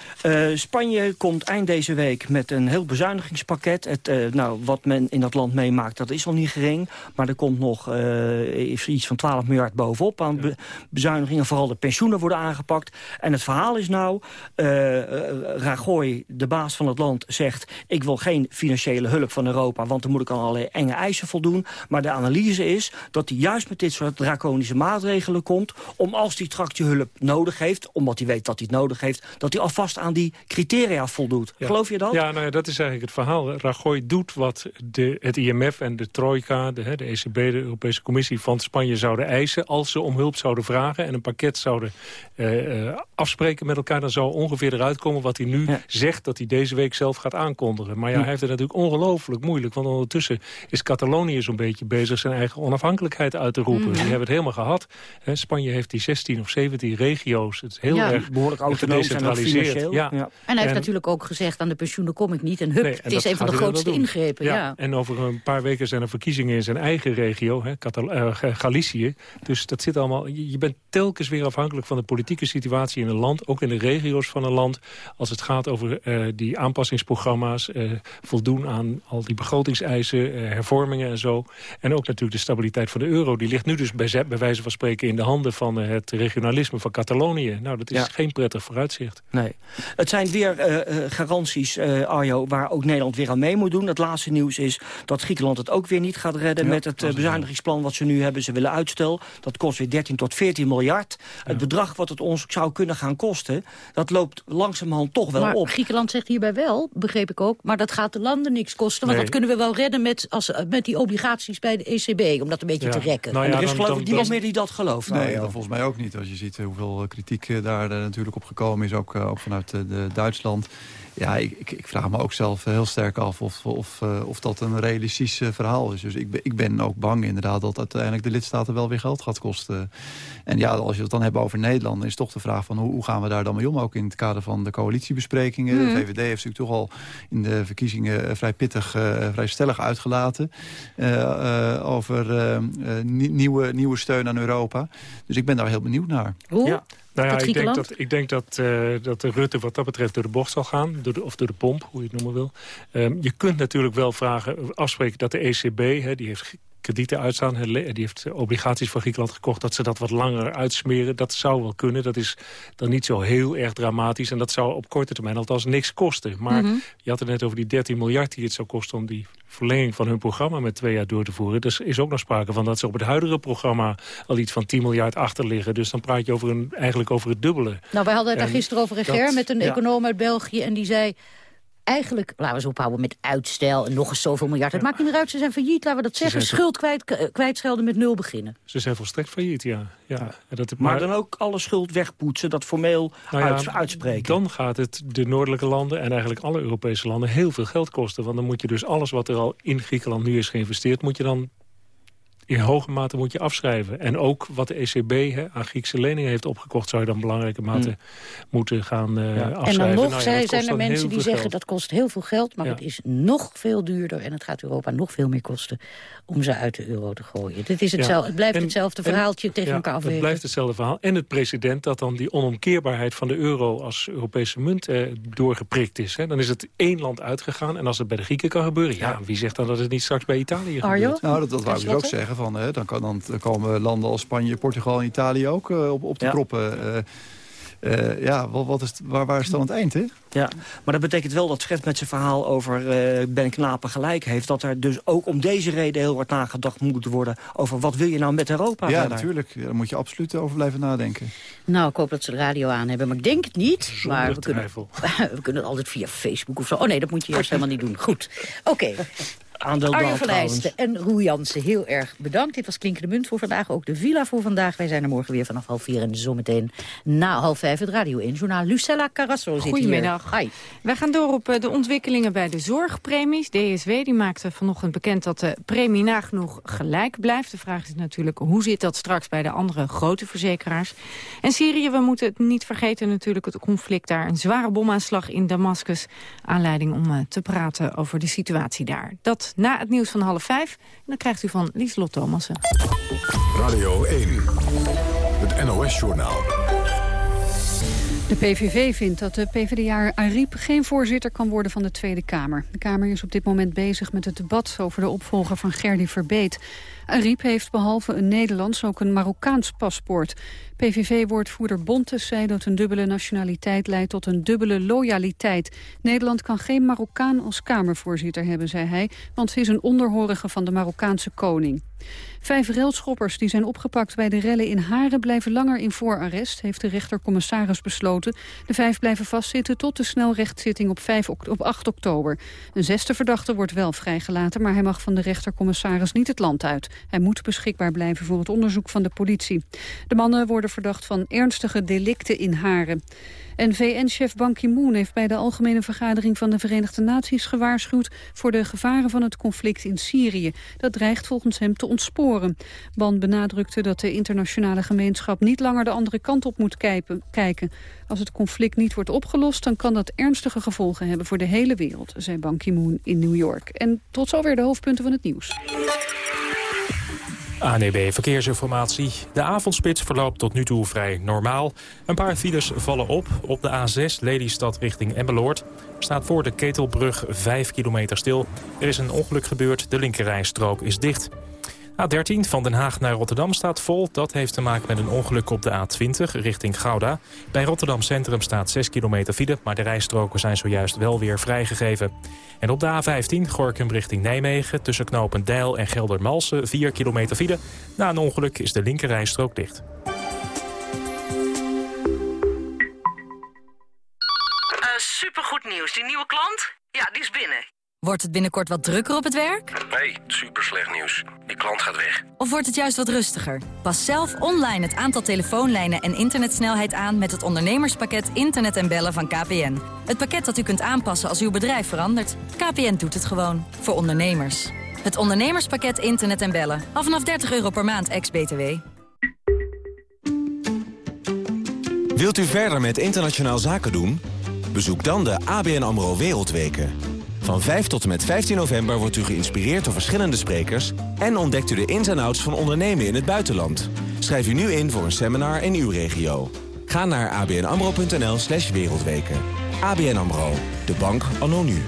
Spanje komt eind deze week met een heel bezuinigingspakket. Het, nou, wat men in dat land meemaakt, dat is al niet gering. Maar er komt nog eh, iets van 12 miljard bovenop aan be- bezuinigingen. Vooral de pensioenen worden aangepakt. En het verhaal is nou, eh, eh, Rajoy, de baas van het land, zegt... ik wil geen financiële hulp van Europa, want dan moet ik aan allerlei enge eisen voldoen. Maar de analyse is dat hij juist met dit soort draconische maatregelen komt... om als hij straks die hulp nodig heeft, omdat hij weet dat hij het nodig heeft... dat hij alvast aan die criteria voldoet. Ja. Geloof je dat? Ja, nou ja, dat is eigenlijk het verhaal. Rajoy doet wat de, het IMF en de Trojka, de, de ECB, de Europese Commissie van Spanje zouden eisen... als ze om hulp zouden vragen en een pakket zouden eh, eh, afspreken met elkaar... dan zou ongeveer eruit komen wat hij nu zegt dat hij deze week zelf gaat aankondigen. Maar ja, hij heeft het natuurlijk ongelooflijk moeilijk. Want ondertussen is Catalonië zo'n beetje bezig zijn eigen onafhankelijkheid uit te roepen. Die hebben het helemaal gehad. Hè, Spanje heeft die 16 of 17 regio's. Het is heel Ja. erg Behoorlijk gedecentraliseerd. financieel. Ja. Ja. En hij heeft natuurlijk ook gezegd, aan de pensioenen kom ik niet. En hup, Nee, en het is een van de grootste ingrepen. Ja. En over een paar weken zijn er verkiezingen in zijn eigen regio, hè, Eh, Ga- Galicië. Dus dat zit allemaal. Je, bent telkens weer afhankelijk van de politieke situatie in een land, ook in de regio's van een land. Als het gaat over eh, die aanpassingsprogramma's, eh, voldoen aan al die begrotingseisen, hervormingen en zo. En ook natuurlijk de stabiliteit van de euro. Die ligt nu dus bij, ze- bij wijze van spreken in de handen van het regionalisme van Catalonië. Nou, dat is Ja. geen prettig vooruitzicht. Nee. Het zijn weer garanties, Arjo, waar ook Nederland weer aan mee moet doen. Het laatste nieuws is dat Griekenland het ook weer niet gaat redden... Ja, met het dat eh, wat ze nu hebben. Ze willen uitstel. Dat kost weer 13 tot 14 miljard. Het bedrag wat het ons zou kunnen gaan kosten... dat loopt langzamerhand toch wel maar op. Griekenland zegt hierbij wel, begreep ik ook... maar dat gaat de landen niks kosten. Want Nee. dat kunnen we wel redden met, als, met die obligaties bij de ECB... om dat een beetje Ja. te rekken. Nou en er is dan- geloof ik niemand meer die dat gelooft. Nee, dat volgens mij ook niet. Als je ziet eh, hoeveel eh, kritiek eh, daar eh, natuurlijk op gekomen is, ook, eh, ook vanuit eh, de Duitsland. Ja, ik, ik, ik vraag me ook zelf heel sterk af of, of, eh, of dat een realistisch eh, verhaal is. Dus ik ben, ik ben ook bang inderdaad dat uiteindelijk de lidstaten wel weer geld gaat kosten. En ja, als je het dan hebt over Nederland, dan is toch de vraag van hoe, hoe gaan we daar dan mee om? Ook in het kader van de coalitiebesprekingen. Mhm. De VVD heeft natuurlijk toch al in de verkiezingen eh, vrij pittig, eh, vrij stellig uitgelaten. eh, eh, over eh, eh, nie- nieuwe, nieuwe steun aan Europa. Dus ik ben daar heel benieuwd naar. Hoe? Ja. Nou ja, ik denk, dat, ik denk dat, eh, dat de Rutte wat dat betreft door de bocht zal gaan. Door de, of door de pomp, hoe je het noemen wil. Ehm, je kunt natuurlijk wel vragen, afspreken dat de ECB... Hè, die heeft kredieten uitstaan, die heeft obligaties van Griekenland gekocht... dat ze dat wat langer uitsmeren. Dat zou wel kunnen. Dat is dan niet zo heel erg dramatisch. En dat zou op korte termijn althans niks kosten. Maar Mhm. je had het net over die 13 miljard die het zou kosten... om die verlenging van hun programma met twee jaar door te voeren. Dus is ook nog sprake van dat ze op het huidige programma... al iets van 10 miljard achter liggen. Dus dan praat je over een, eigenlijk over het dubbele. Nou, wij hadden het daar En gisteren over Reger met een ja. econoom uit België. En die zei, eigenlijk, laten we ze ophouden met uitstel en nog eens zoveel miljard. Het maakt niet meer uit, ze zijn failliet, laten we dat Ze zeggen. Schuld kwijt, k- kwijtschelden met nul beginnen. Ze zijn volstrekt failliet, ja. ja. En Dat, Maar dan ook alle schuld wegpoetsen, dat formeel Nou ja, uits- uitspreken. Dan gaat het de noordelijke landen en eigenlijk alle Europese landen heel veel geld kosten. Want dan moet je dus alles wat er al in Griekenland nu is geïnvesteerd... moet je dan in hoge mate moet je afschrijven. En ook wat de ECB hè, aan Griekse leningen heeft opgekocht... zou je dan belangrijke mate moeten gaan eh, En afschrijven. dan nog Nou ja, zijn, er mensen die zeggen geld. dat kost heel veel geld, maar Ja. het is nog veel duurder en het gaat Europa nog veel meer kosten om ze uit de euro te gooien. Dit is Ja. hetzelfde, het blijft En- hetzelfde en- verhaaltje tegen ja, elkaar Het afwegen. blijft hetzelfde verhaal. En het precedent dat dan die onomkeerbaarheid van de euro als Europese munt eh, doorgeprikt is. Hè. Dan is het één land uitgegaan. En als het bij de Grieken kan gebeuren, ja, wie zegt dan dat het niet straks bij Italië gebeurt? Nou, dat, dat wou ik dus ook zeggen. Van, hè, dan, kan, dan komen landen als Spanje, Portugal en Italië ook eh, op, op de proppen. eh. uh, ja, wat, wat is, waar, waar is het dan het eind, hè? Ja, maar dat betekent wel dat Fred met zijn verhaal over uh, Ben Knapen gelijk heeft... dat er dus ook om deze reden heel wat nagedacht moet worden... over wat wil je nou met Europa Ja, verder? natuurlijk. Ja, daar moet je absoluut over blijven nadenken. Nou, ik hoop dat ze de radio aan hebben, maar ik denk het niet. Zonder maar we kunnen, we kunnen het altijd via Facebook of zo. Oh nee, dat moet je juist helemaal niet doen. Goed, oké. Arjen van Eijsten en Roel Jansen, heel erg bedankt. Dit was Klinkende Munt voor vandaag, ook de Villa voor vandaag. Wij zijn er morgen weer vanaf half vier en zometeen na half vijf het Radio 1 Journaal. Lucella Carrasso zit Goedemiddag. hier. Hi. Wij gaan door op eh, de ontwikkelingen bij de zorgpremies. DSW die maakte vanochtend bekend dat de premie nagenoeg gelijk blijft. De vraag is natuurlijk hoe zit dat straks bij de andere grote verzekeraars. En Syrië, we moeten het niet vergeten natuurlijk het conflict daar. Een zware bomaanslag in Damascus. Aanleiding om eh, te praten over de situatie daar. Dat na het nieuws van half vijf. En dan krijgt u van Lieslot Thomassen. Radio 1, het NOS-journaal. De PVV vindt dat de PvdA Ariep geen voorzitter kan worden van de Tweede Kamer. De Kamer is op dit moment bezig met het debat over de opvolger van Gerdy Verbeet. Ariep heeft behalve een Nederlands ook een Marokkaans paspoort. PVV-woordvoerder Bontes zei dat een dubbele nationaliteit leidt tot een dubbele loyaliteit. Nederland kan geen Marokkaan als Kamervoorzitter hebben, zei hij, want ze is een onderhorige van de Marokkaanse koning. Vijf relschoppers die zijn opgepakt bij de rellen in Haren blijven langer in voorarrest, heeft de rechtercommissaris besloten. De vijf blijven vastzitten tot de snelrechtszitting op, 5 op 8 oktober. Een zesde verdachte wordt wel vrijgelaten, maar hij mag van de rechtercommissaris niet het land uit. Hij moet beschikbaar blijven voor het onderzoek van de politie. De mannen worden verdacht van ernstige delicten in Haren. En VN-chef Ban Ki-moon heeft bij de Algemene Vergadering van de Verenigde Naties gewaarschuwd voor de gevaren van het conflict in Syrië. Dat dreigt volgens hem te ontsporen. Ban benadrukte dat de internationale gemeenschap niet langer de andere kant op moet kijken. Als het conflict niet wordt opgelost, dan kan dat ernstige gevolgen hebben voor de hele wereld, zei Ban Ki-moon in New York. En tot zover de hoofdpunten van het nieuws. ANEB Verkeersinformatie. De avondspits verloopt tot nu toe vrij normaal. Een paar files vallen op. Op de A6 Lelystad richting Emmeloord staat voor de Ketelbrug 5 kilometer stil. Er is een ongeluk gebeurd, de linkerrijstrook is dicht. A13 van Den Haag naar Rotterdam staat vol. Dat heeft te maken met een ongeluk op de A20 richting Gouda. Bij Rotterdam Centrum staat 6 kilometer file... maar de rijstroken zijn zojuist wel weer vrijgegeven. En op de A15 Gorkum richting Nijmegen... tussen knopen Deil en Geldermalsen 4 kilometer file. Na een ongeluk is de linkerrijstrook dicht. Uh, supergoed nieuws. Die nieuwe klant? Ja, die is binnen. Wordt het binnenkort wat drukker op het werk? Nee, super slecht nieuws. Die klant gaat weg. Of wordt het juist wat rustiger? Pas zelf online het aantal telefoonlijnen en internetsnelheid aan... met het ondernemerspakket Internet en Bellen van KPN. Het pakket dat u kunt aanpassen als uw bedrijf verandert. KPN doet het gewoon. Voor ondernemers. Het ondernemerspakket Internet en Bellen. Al vanaf 30 euro per maand, ex-BTW. Wilt u verder met internationaal zaken doen? Bezoek dan de ABN AMRO Wereldweken. Van 5 tot en met 15 november wordt u geïnspireerd door verschillende sprekers... en ontdekt u de ins en outs van ondernemen in het buitenland. Schrijf u nu in voor een seminar in uw regio. Ga naar abnamro.nl slash wereldweken. ABN AMRO, de bank anno nu.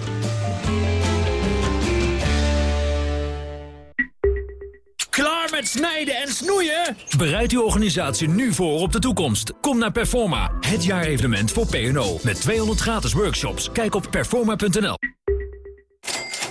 Klaar met snijden en snoeien? Bereid uw organisatie nu voor op de toekomst. Kom naar Performa, het jaarevenement voor P&O. Met 200 gratis workshops. Kijk op performa.nl.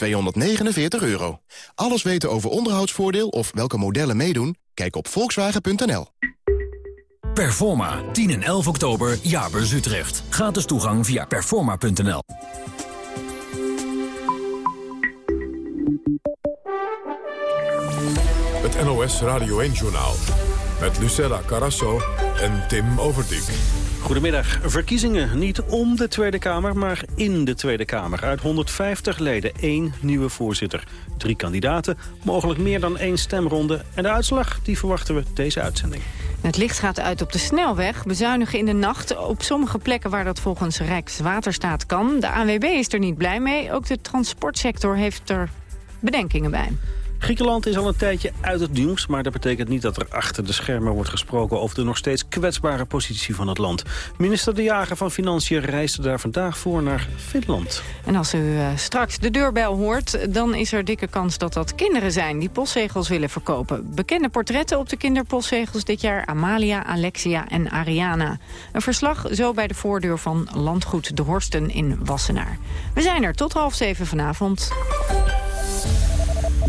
249 euro. Alles weten over onderhoudsvoordeel of welke modellen meedoen? Kijk op volkswagen.nl. Performa, 10 en 11 oktober, Jaarbeurs Utrecht. Gratis toegang via performa.nl. Het NOS Radio 1-journaal. Met Lucella Carasso en Tim Overdijk. Goedemiddag. Verkiezingen niet om de Tweede Kamer, maar in de Tweede Kamer. Uit 150 leden één nieuwe voorzitter. Drie kandidaten, mogelijk meer dan één stemronde. En de uitslag die verwachten we deze uitzending. Het licht gaat uit op de snelweg. Bezuinigen in de nacht op sommige plekken waar dat volgens Rijkswaterstaat kan. De ANWB is er niet blij mee. Ook de transportsector heeft er bedenkingen bij. Griekenland is al een tijdje uit het nieuws... maar dat betekent niet dat er achter de schermen wordt gesproken... over de nog steeds kwetsbare positie van het land. Minister De Jager van Financiën reisde daar vandaag voor naar Finland. En als u uh, straks de deurbel hoort... dan is er dikke kans dat dat kinderen zijn die postzegels willen verkopen. Bekende portretten op de kinderpostzegels dit jaar... Amalia, Alexia en Ariana. Een verslag zo bij de voordeur van Landgoed De Horsten in Wassenaar. We zijn er tot half zeven vanavond.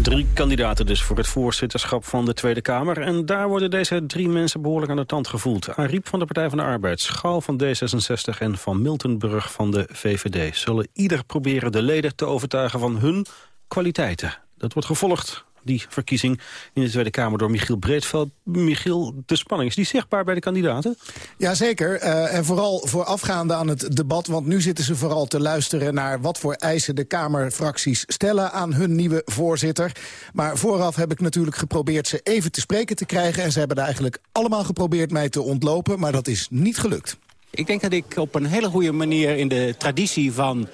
Drie kandidaten dus voor het voorzitterschap van de Tweede Kamer. En daar worden deze drie mensen behoorlijk aan de tand gevoeld. Ariep van de Partij van de Arbeid, Schaal van D66 en Van Miltenburg van de VVD... zullen ieder proberen de leden te overtuigen van hun kwaliteiten. Dat wordt gevolgd die verkiezing in de Tweede Kamer door Michiel Breedveld. Michiel, de spanning, is die zichtbaar bij de kandidaten? Jazeker, uh, en vooral voorafgaande aan het debat... want nu zitten ze vooral te luisteren naar wat voor eisen de Kamerfracties stellen... aan hun nieuwe voorzitter. Maar vooraf heb ik natuurlijk geprobeerd ze even te spreken te krijgen... en ze hebben er eigenlijk allemaal geprobeerd mij te ontlopen... maar dat is niet gelukt. Ik denk dat ik op een hele goede manier in de traditie van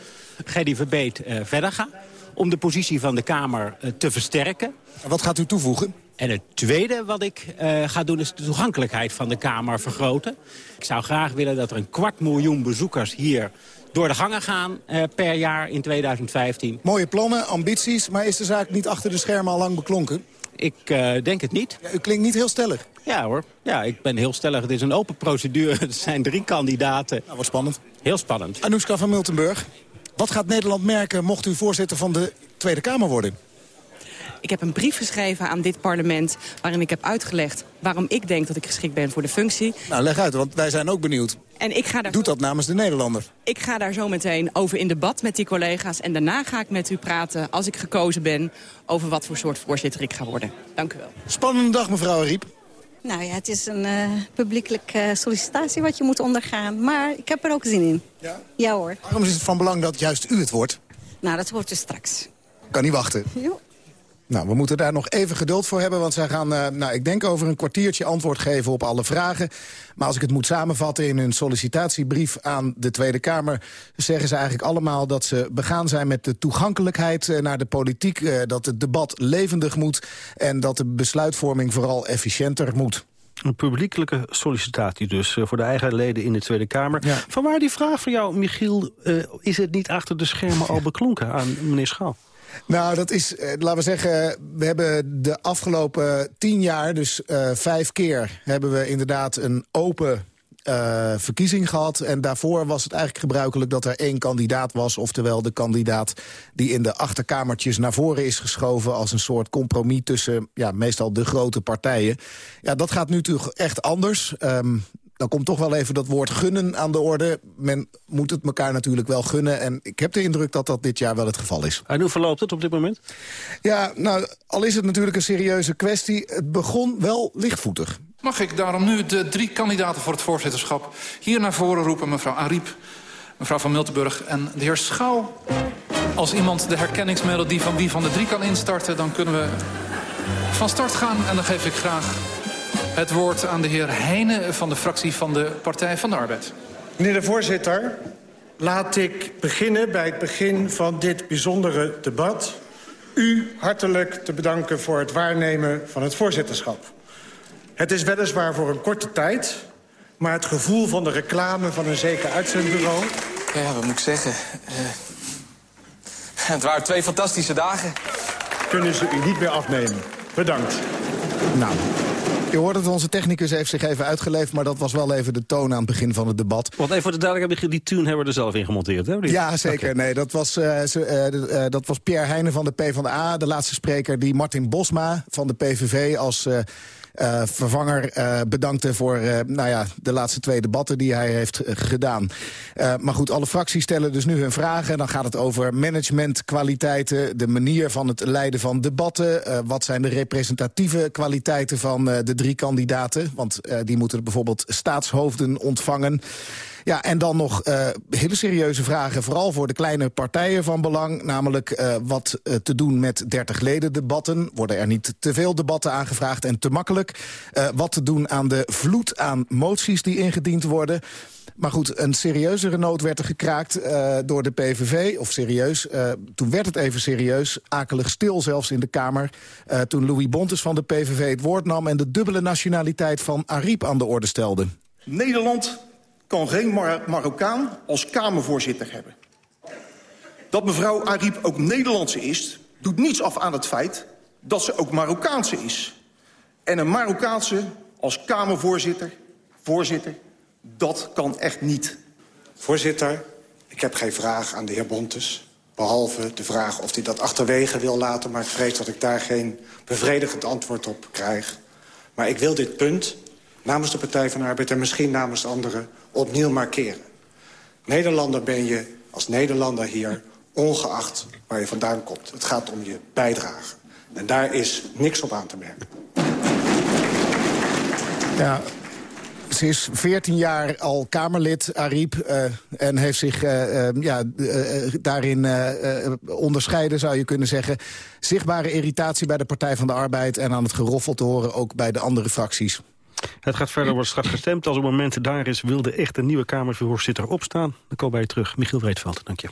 Gerdy Verbeet uh, verder ga om de positie van de Kamer uh, te versterken. En wat gaat u toevoegen? En het tweede wat ik uh, ga doen is de toegankelijkheid van de Kamer vergroten. Ik zou graag willen dat er een kwart miljoen bezoekers hier door de gangen gaan uh, per jaar in 2015. Mooie plannen, ambities, maar is de zaak niet achter de schermen al lang beklonken? Ik uh, denk het niet. Ja, u klinkt niet heel stellig. Ja hoor, ja, ik ben heel stellig. Het is een open procedure. Er zijn drie kandidaten. Nou, wat spannend. Heel spannend. Anoushka van Miltenburg. Wat gaat Nederland merken mocht u voorzitter van de Tweede Kamer worden? Ik heb een brief geschreven aan dit parlement waarin ik heb uitgelegd waarom ik denk dat ik geschikt ben voor de functie. Nou, leg uit, want wij zijn ook benieuwd. En ik ga daar Doet dat namens de Nederlander? Ik ga daar zo meteen over in debat met die collega's. En daarna ga ik met u praten, als ik gekozen ben, over wat voor soort voorzitter ik ga worden. Dank u wel. Spannende dag, mevrouw Riep. Nou ja, het is een uh, publiekelijke uh, sollicitatie wat je moet ondergaan. Maar ik heb er ook zin in. Ja? Ja hoor. Waarom is het van belang dat juist u het wordt? Nou, dat wordt dus straks. Kan niet wachten. Jo. Nou, we moeten daar nog even geduld voor hebben... want zij gaan, uh, nou, ik denk over een kwartiertje antwoord geven op alle vragen. Maar als ik het moet samenvatten in hun sollicitatiebrief aan de Tweede Kamer... zeggen ze eigenlijk allemaal dat ze begaan zijn met de toegankelijkheid uh, naar de politiek... Uh, dat het debat levendig moet en dat de besluitvorming vooral efficiënter moet. Een publiekelijke sollicitatie dus uh, voor de eigen leden in de Tweede Kamer. Ja. Vanwaar die vraag van jou, Michiel, is het niet achter de schermen al beklonken aan meneer Schaal? Nou, dat is, eh, laten we zeggen, we hebben de afgelopen tien jaar, dus uh, vijf keer, hebben we inderdaad een open uh, verkiezing gehad. En daarvoor was het eigenlijk gebruikelijk dat er één kandidaat was. Oftewel de kandidaat die in de achterkamertjes naar voren is geschoven... als een soort compromis tussen ja, meestal de grote partijen. Ja, dat gaat nu natuurlijk echt anders. Um, dan komt toch wel even dat woord gunnen aan de orde. Men moet het elkaar natuurlijk wel gunnen. En ik heb de indruk dat dat dit jaar wel het geval is. En hoe verloopt het op dit moment? Ja, nou, al is het natuurlijk een serieuze kwestie... het begon wel lichtvoetig. Mag ik daarom nu de drie kandidaten voor het voorzitterschap... hier naar voren roepen, mevrouw Ariep, mevrouw Van Miltenburg en de heer Schouw. Als iemand de herkenningsmelodie van wie van de drie kan instarten... dan kunnen we van start gaan en dan geef ik graag het woord aan de heer Heijnen van de fractie van de Partij van de Arbeid. Meneer de voorzitter, laat ik beginnen bij het begin van dit bijzondere debat. U hartelijk te bedanken voor het waarnemen van het voorzitterschap. Het is weliswaar voor een korte tijd... maar het gevoel van de reclame van een zeker uitzendbureau... Ja, wat moet ik zeggen? Uh, het waren twee fantastische dagen. Kunnen ze u niet meer afnemen. Bedankt. Nou, je hoort het, onze technicus heeft zich even uitgeleefd... maar dat was wel even de toon aan het begin van het debat. Want even voor de duidelijkheid, die tune hebben we er zelf in gemonteerd, hè? Ja, zeker. Okay. Nee, dat was, uh, dat was Pierre Heijnen van de PvdA, de laatste spreker... die Martin Bosma van de PVV als... Uh, vervanger uh, bedankte voor uh, nou ja, de laatste twee debatten die hij heeft gedaan. maar goed, alle fracties stellen dus nu hun vragen. En dan gaat het over managementkwaliteiten, de manier van het leiden van debatten. wat zijn de representatieve kwaliteiten van de drie kandidaten? Want die moeten bijvoorbeeld staatshoofden ontvangen. Ja, en dan nog uh, hele serieuze vragen, vooral voor de kleine partijen van belang. Namelijk uh, wat uh, te doen met 30 leden debatten. Worden er niet te veel debatten aangevraagd en te makkelijk? wat te doen aan de vloed aan moties die ingediend worden? Maar goed, een serieuzere noot werd er gekraakt door de PVV. Of serieus, toen werd het even serieus. Akelig stil zelfs in de Kamer. Toen Louis Bontes van de PVV het woord nam... en de dubbele nationaliteit van Ariep aan de orde stelde. Nederland kan geen Mar Marokkaan als Kamervoorzitter hebben. Dat mevrouw Ariep ook Nederlandse is... doet niets af aan het feit dat ze ook Marokkaanse is. En een Marokkaanse als Kamervoorzitter... voorzitter dat kan echt niet. Voorzitter, ik heb geen vraag aan de heer Bontes. Behalve de vraag of hij dat achterwege wil laten... maar ik vrees dat ik daar geen bevredigend antwoord op krijg. Maar ik wil dit punt namens de Partij van de Arbeid... en misschien namens de anderen opnieuw markeren. Nederlander ben je als Nederlander hier ongeacht waar je vandaan komt. Het gaat om je bijdrage. En daar is niks op aan te merken. Ja, ze is 14 jaar al Kamerlid, Ariep, uh, en heeft zich uh, uh, ja, daarin onderscheiden, zou je kunnen zeggen. Zichtbare irritatie bij de Partij van de Arbeid... en aan het geroffel te horen ook bij de andere fracties. Het gaat verder, wordt straks gestemd. Als het moment daar is, wil de echte nieuwe Kamervoorzitter opstaan. Dan komen wij terug. Michiel Breedveld, dank je.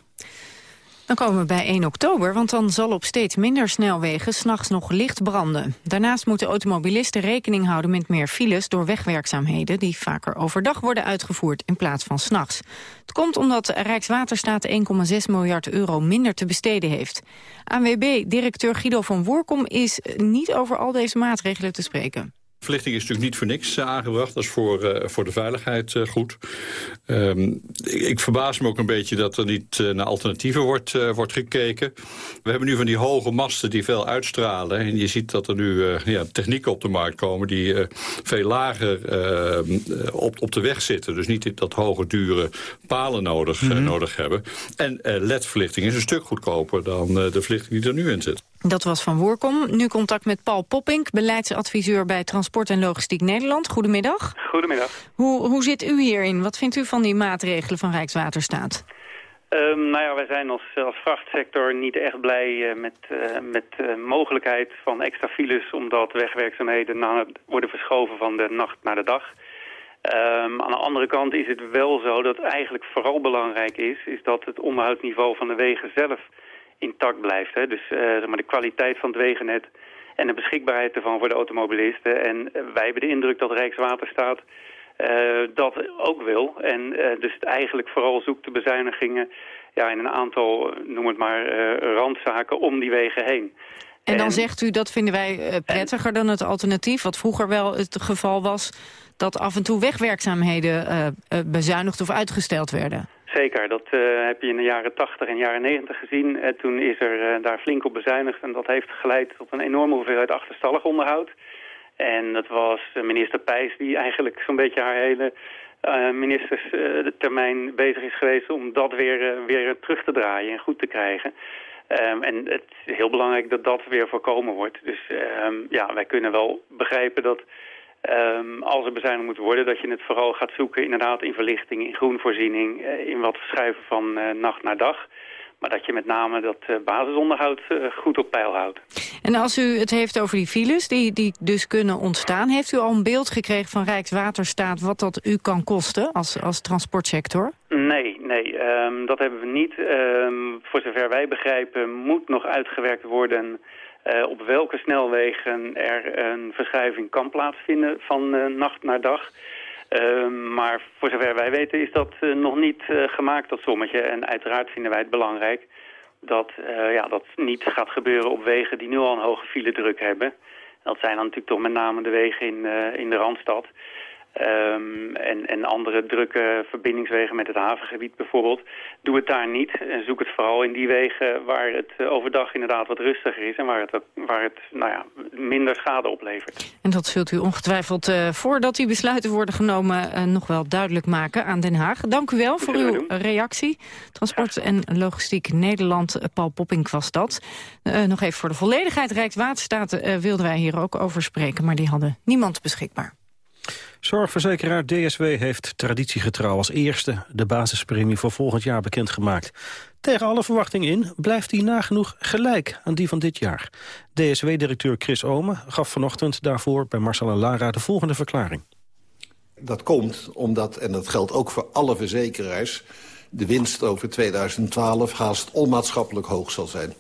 Dan komen we bij 1 oktober, want dan zal op steeds minder snelwegen s'nachts nog licht branden. Daarnaast moeten automobilisten rekening houden met meer files door wegwerkzaamheden die vaker overdag worden uitgevoerd in plaats van s'nachts. Het komt omdat Rijkswaterstaat 1,6 miljard euro minder te besteden heeft. ANWB-directeur Guido van Woerkom is niet over al deze maatregelen te spreken. Verlichting is natuurlijk niet voor niks uh, aangebracht. Dat is voor, uh, voor de veiligheid uh, goed. Um, ik verbaas me ook een beetje dat er niet naar alternatieven wordt, wordt gekeken. We hebben nu van die hoge masten die veel uitstralen. En je ziet dat er nu ja, technieken op de markt komen... die veel lager ehm, op, op de weg zitten. Dus niet dat hoge, dure palen nodig, mm -hmm. nodig hebben. En LED-verlichting is een stuk goedkoper dan de verlichting die er nu in zit. Dat was Van Woerkom. Nu contact met Paul Poppink, beleidsadviseur bij Transport en Logistiek Nederland. Goedemiddag. Goedemiddag. Hoe, hoe zit u hierin? Wat vindt u van die maatregelen van Rijkswaterstaat? Um, nou ja, wij zijn als, als vrachtsector niet echt blij uh, met, uh, met de uh, mogelijkheid van extra files... omdat wegwerkzaamheden na, worden verschoven van de nacht naar de dag. Um, aan de andere kant is het wel zo dat eigenlijk vooral belangrijk is... is dat het onderhoudsniveau van de wegen zelf intact blijft. Hè? Dus zeg maar de kwaliteit van het wegennet en de beschikbaarheid ervan voor de automobilisten. En uh, wij hebben de indruk dat Rijkswaterstaat uh, dat ook wil. En dus het eigenlijk vooral zoekt de bezuinigingen ja, in een aantal, noem het maar, randzaken om die wegen heen. En dan zegt u, dat vinden wij prettiger dan het alternatief... wat vroeger wel het geval was dat af en toe wegwerkzaamheden bezuinigd of uitgesteld werden. Zeker, dat uh, heb je in de jaren 80 en jaren 90 gezien. Uh, toen is er uh, daar flink op bezuinigd en dat heeft geleid tot een enorme hoeveelheid achterstallig onderhoud. En dat was minister Pijs die eigenlijk zo'n beetje haar hele ministerstermijn bezig is geweest om dat weer, weer terug te draaien en goed te krijgen. Um, en het is heel belangrijk dat dat weer voorkomen wordt. Dus um, ja, wij kunnen wel begrijpen dat Um, als er bezuinigd moet worden, dat je het vooral gaat zoeken inderdaad in verlichting, in groenvoorziening, uh, in wat verschuiven van uh, nacht naar dag. Maar dat je met name dat uh, basisonderhoud goed op peil houdt. En als u het heeft over die files die, die dus kunnen ontstaan... heeft u al een beeld gekregen van Rijkswaterstaat wat dat u kan kosten als, als transportsector? Nee, nee, um, dat hebben we niet. Um, voor zover wij begrijpen moet nog uitgewerkt worden uh, op welke snelwegen er een verschuiving kan plaatsvinden van uh, nacht naar dag. Uh, maar voor zover wij weten is dat nog niet gemaakt, dat sommetje. En uiteraard vinden wij het belangrijk dat ja, dat niet gaat gebeuren op wegen die nu al een hoge file druk hebben. Dat zijn dan natuurlijk toch met name de wegen in, in de Randstad. Um, en, en andere drukke verbindingswegen met het havengebied bijvoorbeeld. Doe het daar niet en zoek het vooral in die wegen waar het eh, overdag inderdaad wat rustiger is... en waar het, waar het nou ja, minder schade oplevert. En dat zult u ongetwijfeld uh, voordat die besluiten worden genomen... Uh, nog wel duidelijk maken aan Den Haag. Dank u wel voor uw reactie. Transport en Logistiek Nederland, Paul Popping was dat. nog even voor de volledigheid. Rijkswaterstaat wilden wij hier ook over spreken... maar die hadden niemand beschikbaar. Zorgverzekeraar DSW heeft traditiegetrouw als eerste de basispremie voor volgend jaar bekendgemaakt. Tegen alle verwachtingen in blijft die nagenoeg gelijk aan die van dit jaar. DSW-directeur Chris Omen gaf vanochtend daarvoor bij Marcel en Lara de volgende verklaring. Dat komt omdat, en dat geldt ook voor alle verzekeraars... de winst over 2012 haast onmaatschappelijk hoog zal zijn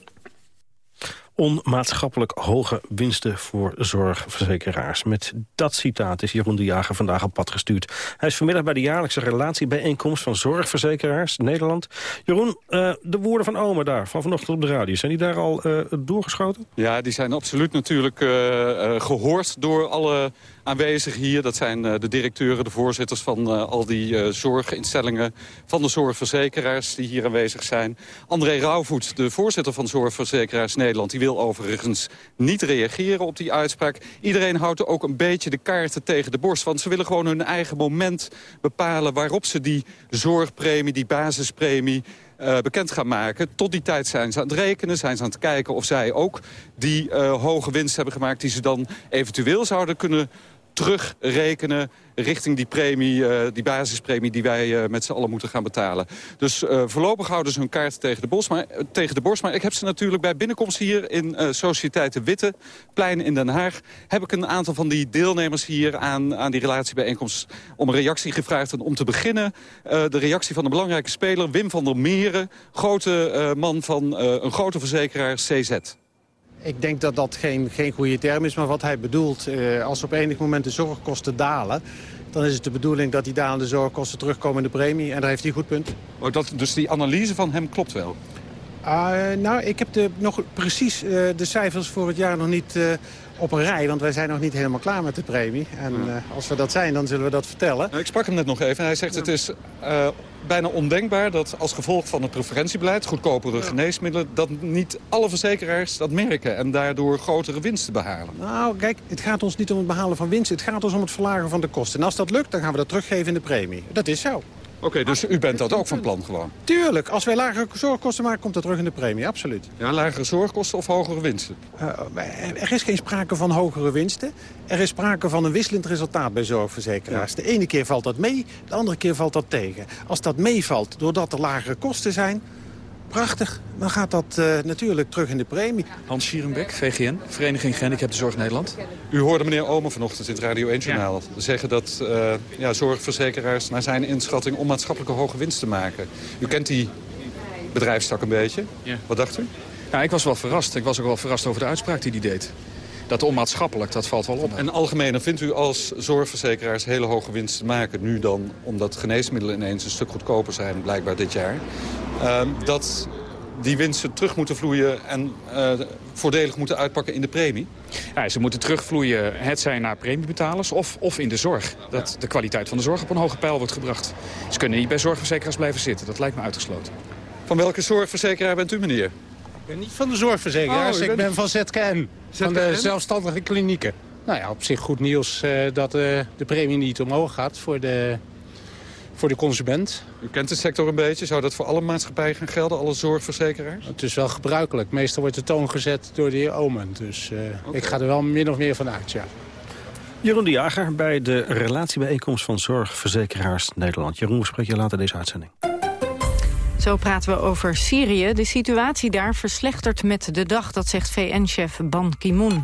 onmaatschappelijk hoge winsten voor zorgverzekeraars. Met dat citaat is Jeroen de Jager vandaag op pad gestuurd. Hij is vanmiddag bij de jaarlijkse relatiebijeenkomst van zorgverzekeraars Nederland. Jeroen, uh, de woorden van Oma daar, van vanochtend op de radio, zijn die daar al uh, doorgeschoten? Ja, die zijn absoluut natuurlijk uh, gehoord door alle aanwezig hier. Dat zijn eh, de directeuren, de voorzitters van eh, al die eh, zorginstellingen... van de zorgverzekeraars die hier aanwezig zijn. André Rauwvoet, de voorzitter van Zorgverzekeraars Nederland... die wil overigens niet reageren op die uitspraak. Iedereen houdt ook een beetje de kaarten tegen de borst. Want ze willen gewoon hun eigen moment bepalen... waarop ze die zorgpremie, die basispremie bekend gaan maken. Tot die tijd zijn ze aan het rekenen, zijn ze aan het kijken of zij ook die hoge winst hebben gemaakt... die ze dan eventueel zouden kunnen terugrekenen richting die premie, uh, die basispremie die wij uh, met z'n allen moeten gaan betalen. Dus uh, voorlopig houden ze hun kaart tegen de, bos, maar, tegen de borst. Maar ik heb ze natuurlijk bij binnenkomst hier in Sociëteit de Witte, plein in Den Haag, heb ik een aantal van die deelnemers hier aan, aan die relatiebijeenkomst om een reactie gevraagd. En om te beginnen de reactie van een belangrijke speler, Wim van der Meren, grote man van een grote verzekeraar CZ. Ik denk dat dat geen, geen goede term is, maar wat hij bedoelt... Eh, als op enig moment de zorgkosten dalen... dan is het de bedoeling dat die dalende zorgkosten terugkomen in de premie. En daar heeft hij een goed punt. Oh, dat, dus die analyse van hem klopt wel? Uh, nou, ik heb de, nog precies uh, de cijfers voor het jaar nog niet uh, op een rij. Want wij zijn nog niet helemaal klaar met de premie. En uh, als we dat zijn, dan zullen we dat vertellen. Nou, ik sprak hem net nog even. Hij zegt het is bijna ondenkbaar dat als gevolg van het preferentiebeleid... goedkopere geneesmiddelen, dat niet alle verzekeraars dat merken... en daardoor grotere winsten behalen. Nou, kijk, het gaat ons niet om het behalen van winst. Het gaat ons om het verlagen van de kosten. En als dat lukt, dan gaan we dat teruggeven in de premie. Dat is zo. Oké, dus u bent dat ook van plan gewoon? Tuurlijk. Als wij lagere zorgkosten maken, komt dat terug in de premie. Absoluut. Ja, lagere zorgkosten of hogere winsten? Uh, er is geen sprake van hogere winsten. Er is sprake van een wisselend resultaat bij zorgverzekeraars. De ene keer valt dat mee, de andere keer valt dat tegen. Als dat meevalt doordat er lagere kosten zijn prachtig. Dan gaat dat uh, natuurlijk terug in de premie. Hans Schierenbeck, VGN, Vereniging Gehandicaptenzorg Nederland. U hoorde meneer Omen vanochtend in het Radio 1-journaal ja. zeggen dat uh, ja, zorgverzekeraars naar zijn inschatting onmaatschappelijke hoge winsten maken. U kent die bedrijfstak een beetje. Ja. Wat dacht u? Ja, ik was wel verrast. Ik was ook wel verrast over de uitspraak die hij deed. Dat onmaatschappelijk, dat valt wel op. En algemeen vindt u als zorgverzekeraars hele hoge winsten maken... nu dan, omdat geneesmiddelen ineens een stuk goedkoper zijn, blijkbaar dit jaar... Uh, dat die winsten terug moeten vloeien en uh, voordelig moeten uitpakken in de premie? Ja, ze moeten terugvloeien, het zijn naar premiebetalers of, of in de zorg. Dat de kwaliteit van de zorg op een hoge pijl wordt gebracht. Ze kunnen niet bij zorgverzekeraars blijven zitten, dat lijkt me uitgesloten. Van welke zorgverzekeraar bent u, meneer? Ik ben niet van de zorgverzekeraars, oh, ik ben van ZKN, ZKN, van de zelfstandige klinieken. Nou ja, op zich goed nieuws uh, dat uh, de premie niet omhoog gaat voor de voor de consument. U kent de sector een beetje. Zou dat voor alle maatschappijen gaan gelden, alle zorgverzekeraars? Het is wel gebruikelijk. Meestal wordt de toon gezet door de heer Omen. Dus uh, okay. ik ga er wel min of meer van uit, ja. Jeroen de Jager bij de relatiebijeenkomst van Zorgverzekeraars Nederland. Jeroen, we spreken je later deze uitzending. Zo praten we over Syrië. De situatie daar verslechtert met de dag, dat zegt VN-chef Ban Ki-moon.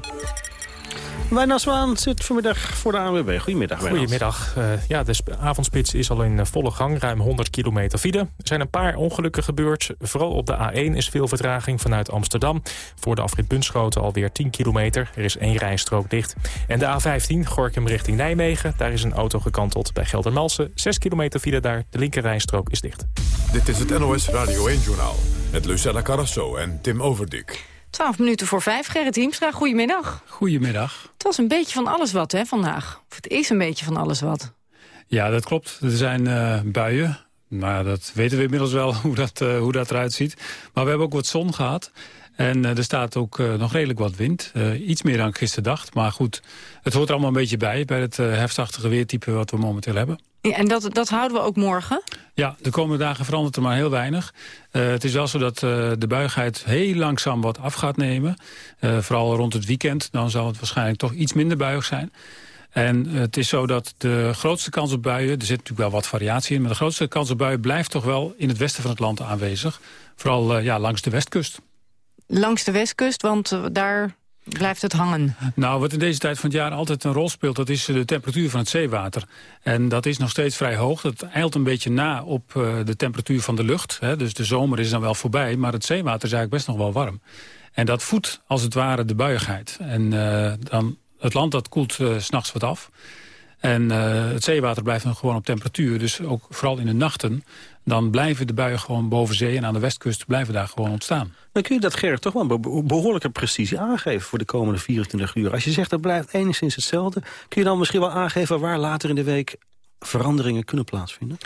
Wijnand Zwaan zit vanmiddag voor de ANWB. Goedemiddag. Goedemiddag. Uh, ja, de avondspits is al in eh, volle gang. Ruim 100 kilometer file. Er zijn een paar ongelukken gebeurd. Vooral op de A1 is veel vertraging vanuit Amsterdam. Voor de afrit Bunschoten alweer 10 kilometer. Er is één rijstrook dicht. En de A15, Gorkum richting Nijmegen. Daar is een auto gekanteld bij Geldermalsen. 6 kilometer file daar. De linker rijstrook is dicht. Dit is het NOS Radio 1-journaal. Met Lucella Carrasso en Tim Overdik. 12 minuten voor vijf. Gerrit Hiemstra, goedemiddag. Goedemiddag. Het was een beetje van alles wat hè, vandaag. Of het is een beetje van alles wat. Ja, dat klopt. Er zijn uh, buien. Maar dat weten we inmiddels wel hoe dat, uh, hoe dat eruit ziet. Maar we hebben ook wat zon gehad. En uh, er staat ook nog redelijk wat wind. iets meer dan ik gisteren dacht. Maar goed, het hoort er allemaal een beetje bij... bij het heftige weertype wat we momenteel hebben. Ja, en dat, dat houden we ook morgen? Ja, de komende dagen verandert er maar heel weinig. Uh, het is wel zo dat uh, de buigheid heel langzaam wat af gaat nemen. Uh, vooral rond het weekend, dan zal het waarschijnlijk toch iets minder buig zijn. En het is zo dat de grootste kans op buien... er zit natuurlijk wel wat variatie in... maar de grootste kans op buien blijft toch wel in het westen van het land aanwezig. Vooral ja, langs de westkust. Langs de westkust, want daar blijft het hangen? Nou, wat in deze tijd van het jaar altijd een rol speelt... dat is de temperatuur van het zeewater. En dat is nog steeds vrij hoog. Dat eilt een beetje na op uh, de temperatuur van de lucht. Hè. Dus de zomer is dan wel voorbij, maar het zeewater is eigenlijk best nog wel warm. En dat voedt als het ware de buiigheid. En uh, dan, het land dat koelt uh, s'nachts wat af. En het zeewater blijft dan gewoon op temperatuur. Dus ook vooral in de nachten, dan blijven de buien gewoon boven zee... en aan de westkust blijven daar gewoon ontstaan. Dan kun je dat, Gerrit, toch wel een behoorlijke precisie aangeven... voor de komende 24 uur. Als je zegt dat blijft enigszins hetzelfde... kun je dan misschien wel aangeven waar later in de week veranderingen kunnen plaatsvinden?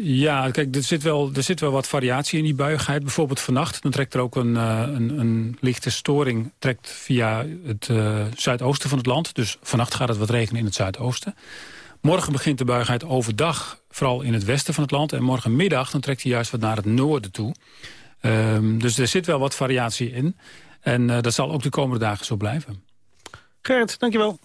Ja, kijk, er zit, wel, er zit wel wat variatie in die buigheid. Bijvoorbeeld vannacht, dan trekt er ook een, uh, een, een, lichte storing trekt via het uh, zuidoosten van het land. Dus vannacht gaat het wat regenen in het zuidoosten. Morgen begint de buigheid overdag, vooral in het westen van het land. En morgenmiddag dan trekt hij juist wat naar het noorden toe. Um, dus er zit wel wat variatie in. En uh, dat zal ook de komende dagen zo blijven. Gerrit, dankjewel.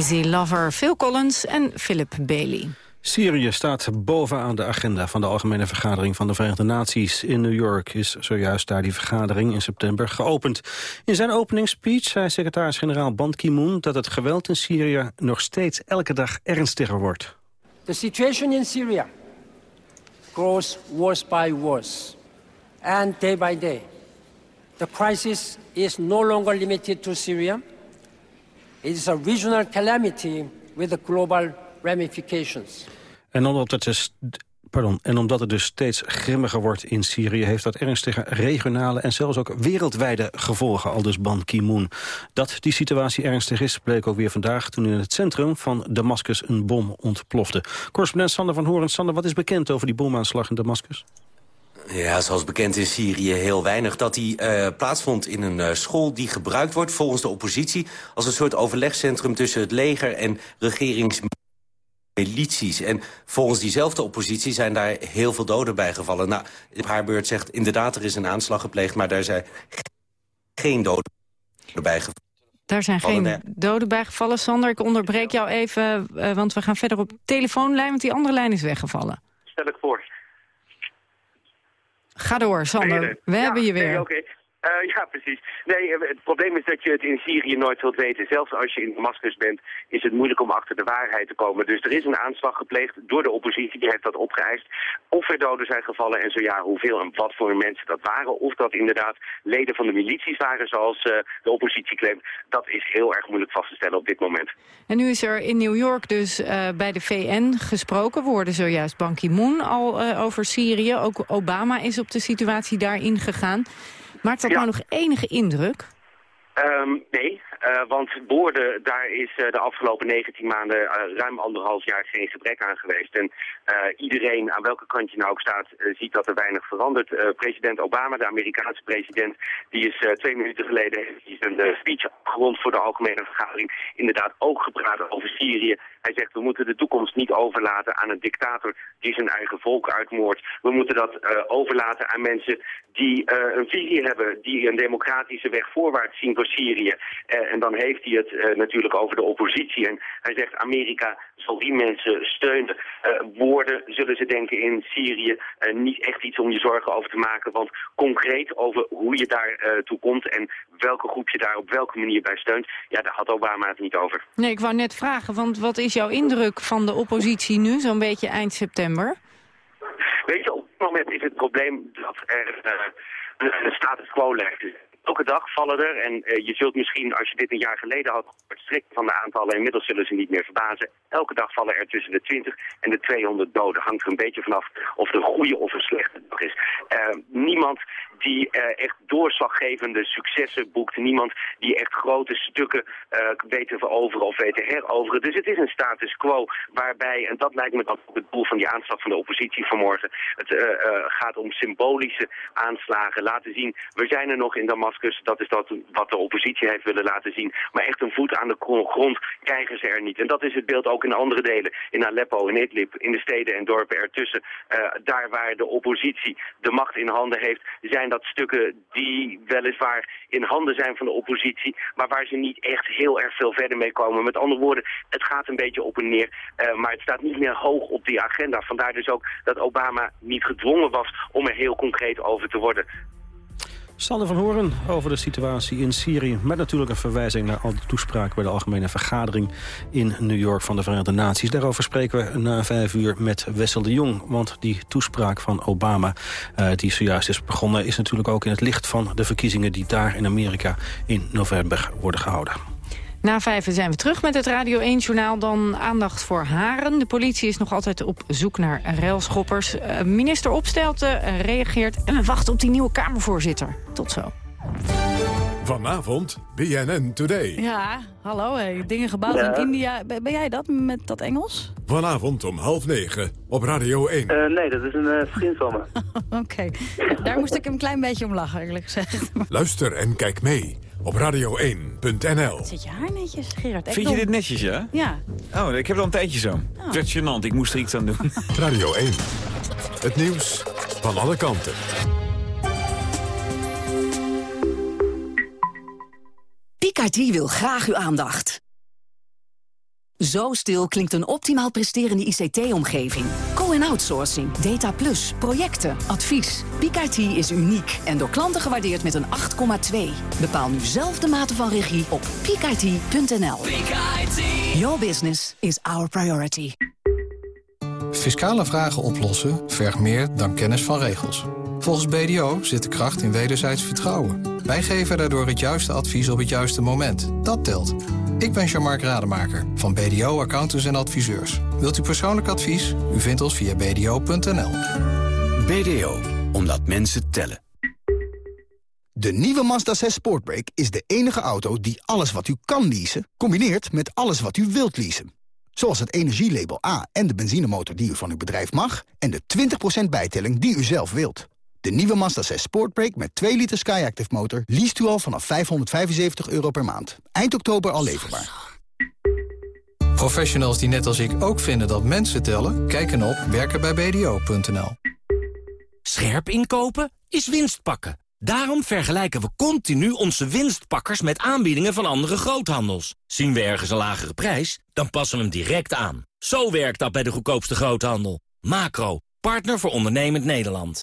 Easy Lover, Phil Collins en Philip Bailey. Syrië staat bovenaan de agenda van de Algemene Vergadering van de Verenigde Naties. In New York is zojuist daar die vergadering in september geopend. In zijn openingsspeech zei secretaris-generaal Ban Ki-moon... dat het geweld in Syrië nog steeds elke dag ernstiger wordt. The situation in Syria grows worse by worse. And day by day. The crisis is no longer limited to Syria... It is a regional calamity with global ramifications. En omdat het dus Pardon. En omdat het dus steeds grimmiger wordt in Syrië... heeft dat ernstige regionale en zelfs ook wereldwijde gevolgen, al dus Ban Ki-moon. Dat die situatie ernstig is, bleek ook weer vandaag... toen in het centrum van Damascus een bom ontplofte. Correspondent Sander van Horen. Sander, wat is bekend over die bomaanslag in Damascus? Ja, zoals bekend in Syrië heel weinig. Dat die uh, plaatsvond in een uh, school die gebruikt wordt volgens de oppositie... als een soort overlegcentrum tussen het leger en regerings milities. En volgens diezelfde oppositie zijn daar heel veel doden bij gevallen. Nou, op haar beurt zegt inderdaad er is een aanslag gepleegd... maar daar zijn geen doden bij gevallen. Daar zijn geen doden bij gevallen. Sander, ik onderbreek jou even, uh, want we gaan verder op telefoonlijn... want die andere lijn is weggevallen. Stel ik voor. Ga door, Sander. We hebben je weer. Nee, okay. Uh, ja, precies. Nee, eh, het probleem is dat je het in Syrië nooit zult weten. Zelfs als je in Damascus bent, is het moeilijk om achter de waarheid te komen. Dus er is een aanslag gepleegd door de oppositie, die heeft dat opgeëist. Of er doden zijn gevallen en zo ja, hoeveel en wat voor mensen dat waren. Of dat inderdaad leden van de milities waren, zoals uh, de oppositie claimt. Dat is heel erg moeilijk vast te stellen op dit moment. En nu is er in New York dus bij de VN gesproken. worden zojuist Ban Ki-moon al over Syrië. Ook Obama is op de situatie daarin gegaan. Maakt dat nou nog enige indruk? Um, nee, uh, want woorden, daar is uh, de afgelopen 19 maanden uh, ruim anderhalf jaar geen gebrek aan geweest. En iedereen, aan welke kant je nou ook staat, ziet dat er weinig verandert. president Obama, de Amerikaanse president, die is twee minuten geleden een speech afgerond voor de algemene vergadering. Inderdaad ook gepraat over Syrië. Hij zegt, we moeten de toekomst niet overlaten aan een dictator die zijn eigen volk uitmoordt. We moeten dat overlaten aan mensen die een visie hebben, die een democratische weg voorwaarts zien voor Syrië. En dan heeft hij het uh, natuurlijk over de oppositie. En hij zegt Amerika zal die mensen steunen. Uh, woorden zullen ze denken in Syrië uh, niet echt iets om je zorgen over te maken. Want concreet over hoe je daar toe komt en welke groep je daar op welke manier bij steunt. Ja, daar had Obama het niet over. Nee, ik wou net vragen, want wat is jouw indruk van de oppositie nu, zo'n beetje eind september? Weet je, op dit moment is het probleem dat er een status quo ligt elke dag vallen er, en uh, je zult misschien, als je dit een jaar geleden had gehoord, strikt van de aantallen, inmiddels zullen ze niet meer verbazen. Elke dag vallen er tussen de 20 en de 200 doden. Hangt er een beetje vanaf of het een goede of een slechte dag is. Uh, niemand die uh, echt doorslaggevende successen boekt. Niemand die echt grote stukken weet te veroveren of weet te heroveren. Dus het is een status quo waarbij, en dat lijkt me dan ook het doel van die aanslag van de oppositie vanmorgen, het gaat om symbolische aanslagen. Laten zien, we zijn er nog in Damascus dat is dat wat de oppositie heeft willen laten zien. Maar echt een voet aan de grond krijgen ze er niet. En dat is het beeld ook in andere delen. In Aleppo, in Idlib, in de steden en dorpen ertussen. Uh, daar waar de oppositie de macht in handen heeft, zijn dat stukken die weliswaar in handen zijn van de oppositie, maar waar ze niet echt heel erg veel verder mee komen. Met andere woorden, het gaat een beetje op en neer, uh, maar het staat niet meer hoog op die agenda. Vandaar dus ook dat Obama niet gedwongen was om er heel concreet over te worden. Sander van Horen over de situatie in Syrië... met natuurlijk een verwijzing naar al die toespraken... bij de Algemene Vergadering in New York van de Verenigde Naties. Daarover spreken we na vijf uur met Wessel de Jong. Want die toespraak van Obama, uh, die zojuist is begonnen... is natuurlijk ook in het licht van de verkiezingen... die daar in Amerika in november worden gehouden. Na vijven zijn we terug met het Radio 1-journaal. Dan aandacht voor haren. De politie is nog altijd op zoek naar railschoppers. Uh, minister Opstelten uh, reageert en we wachten op die nieuwe Kamervoorzitter. Tot zo. Vanavond BNN Today. Ja, hallo. Dingen gebouwd in India. Ben jij dat met dat Engels? Vanavond om half negen op Radio 1. Uh, nee, dat is een uh, vriend van me. Oké. Daar moest ik een klein beetje om lachen, eerlijk gezegd. Luister en kijk mee op radio1.nl. Zit je haar netjes, Gerard? Vind je dit netjes, ja? Ja. Oh, ik heb al een tijdje zo. Oh. Het gênant, ik moest er iets aan doen. Radio 1. Het nieuws van alle kanten. Picardie wil graag uw aandacht. Zo stil klinkt een optimaal presterende ICT-omgeving. Co-en-outsourcing, data plus, projecten, advies. PIC is uniek en door klanten gewaardeerd met een 8,2. Bepaal nu zelf de mate van regie op peakit.nl. Your business is our priority. Fiscale vragen oplossen vergt meer dan kennis van regels. Volgens BDO zit de kracht in wederzijds vertrouwen. Wij geven daardoor het juiste advies op het juiste moment. Dat telt. Ik ben Jean-Marc Rademaker van BDO Accountants en Adviseurs. Wilt u persoonlijk advies? U vindt ons via bdo.nl. BDO, omdat mensen tellen. De nieuwe Mazda 6 Sportbrake is de enige auto die alles wat u kan leasen... combineert met alles wat u wilt leasen. Zoals het energielabel A en de benzinemotor die u van uw bedrijf mag... en de 20% bijtelling die u zelf wilt. De nieuwe Mazda 6 Sportbrake met 2 liter Skyactiv motor... leest u al vanaf 575 euro per maand. Eind oktober al leverbaar. Professionals die net als ik ook vinden dat mensen tellen... kijken op werkenbijbdo.nl. Scherp inkopen is winst pakken. Daarom vergelijken we continu onze winstpakkers met aanbiedingen van andere groothandels. Zien we ergens een lagere prijs, dan passen we hem direct aan. Zo werkt dat bij de goedkoopste groothandel. Macro, partner voor ondernemend Nederland.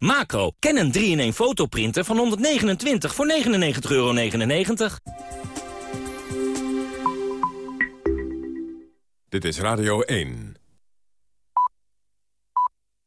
Macro, ken een 3-in-1 fotoprinter van 129 voor 99,99 euro. Dit is Radio 1.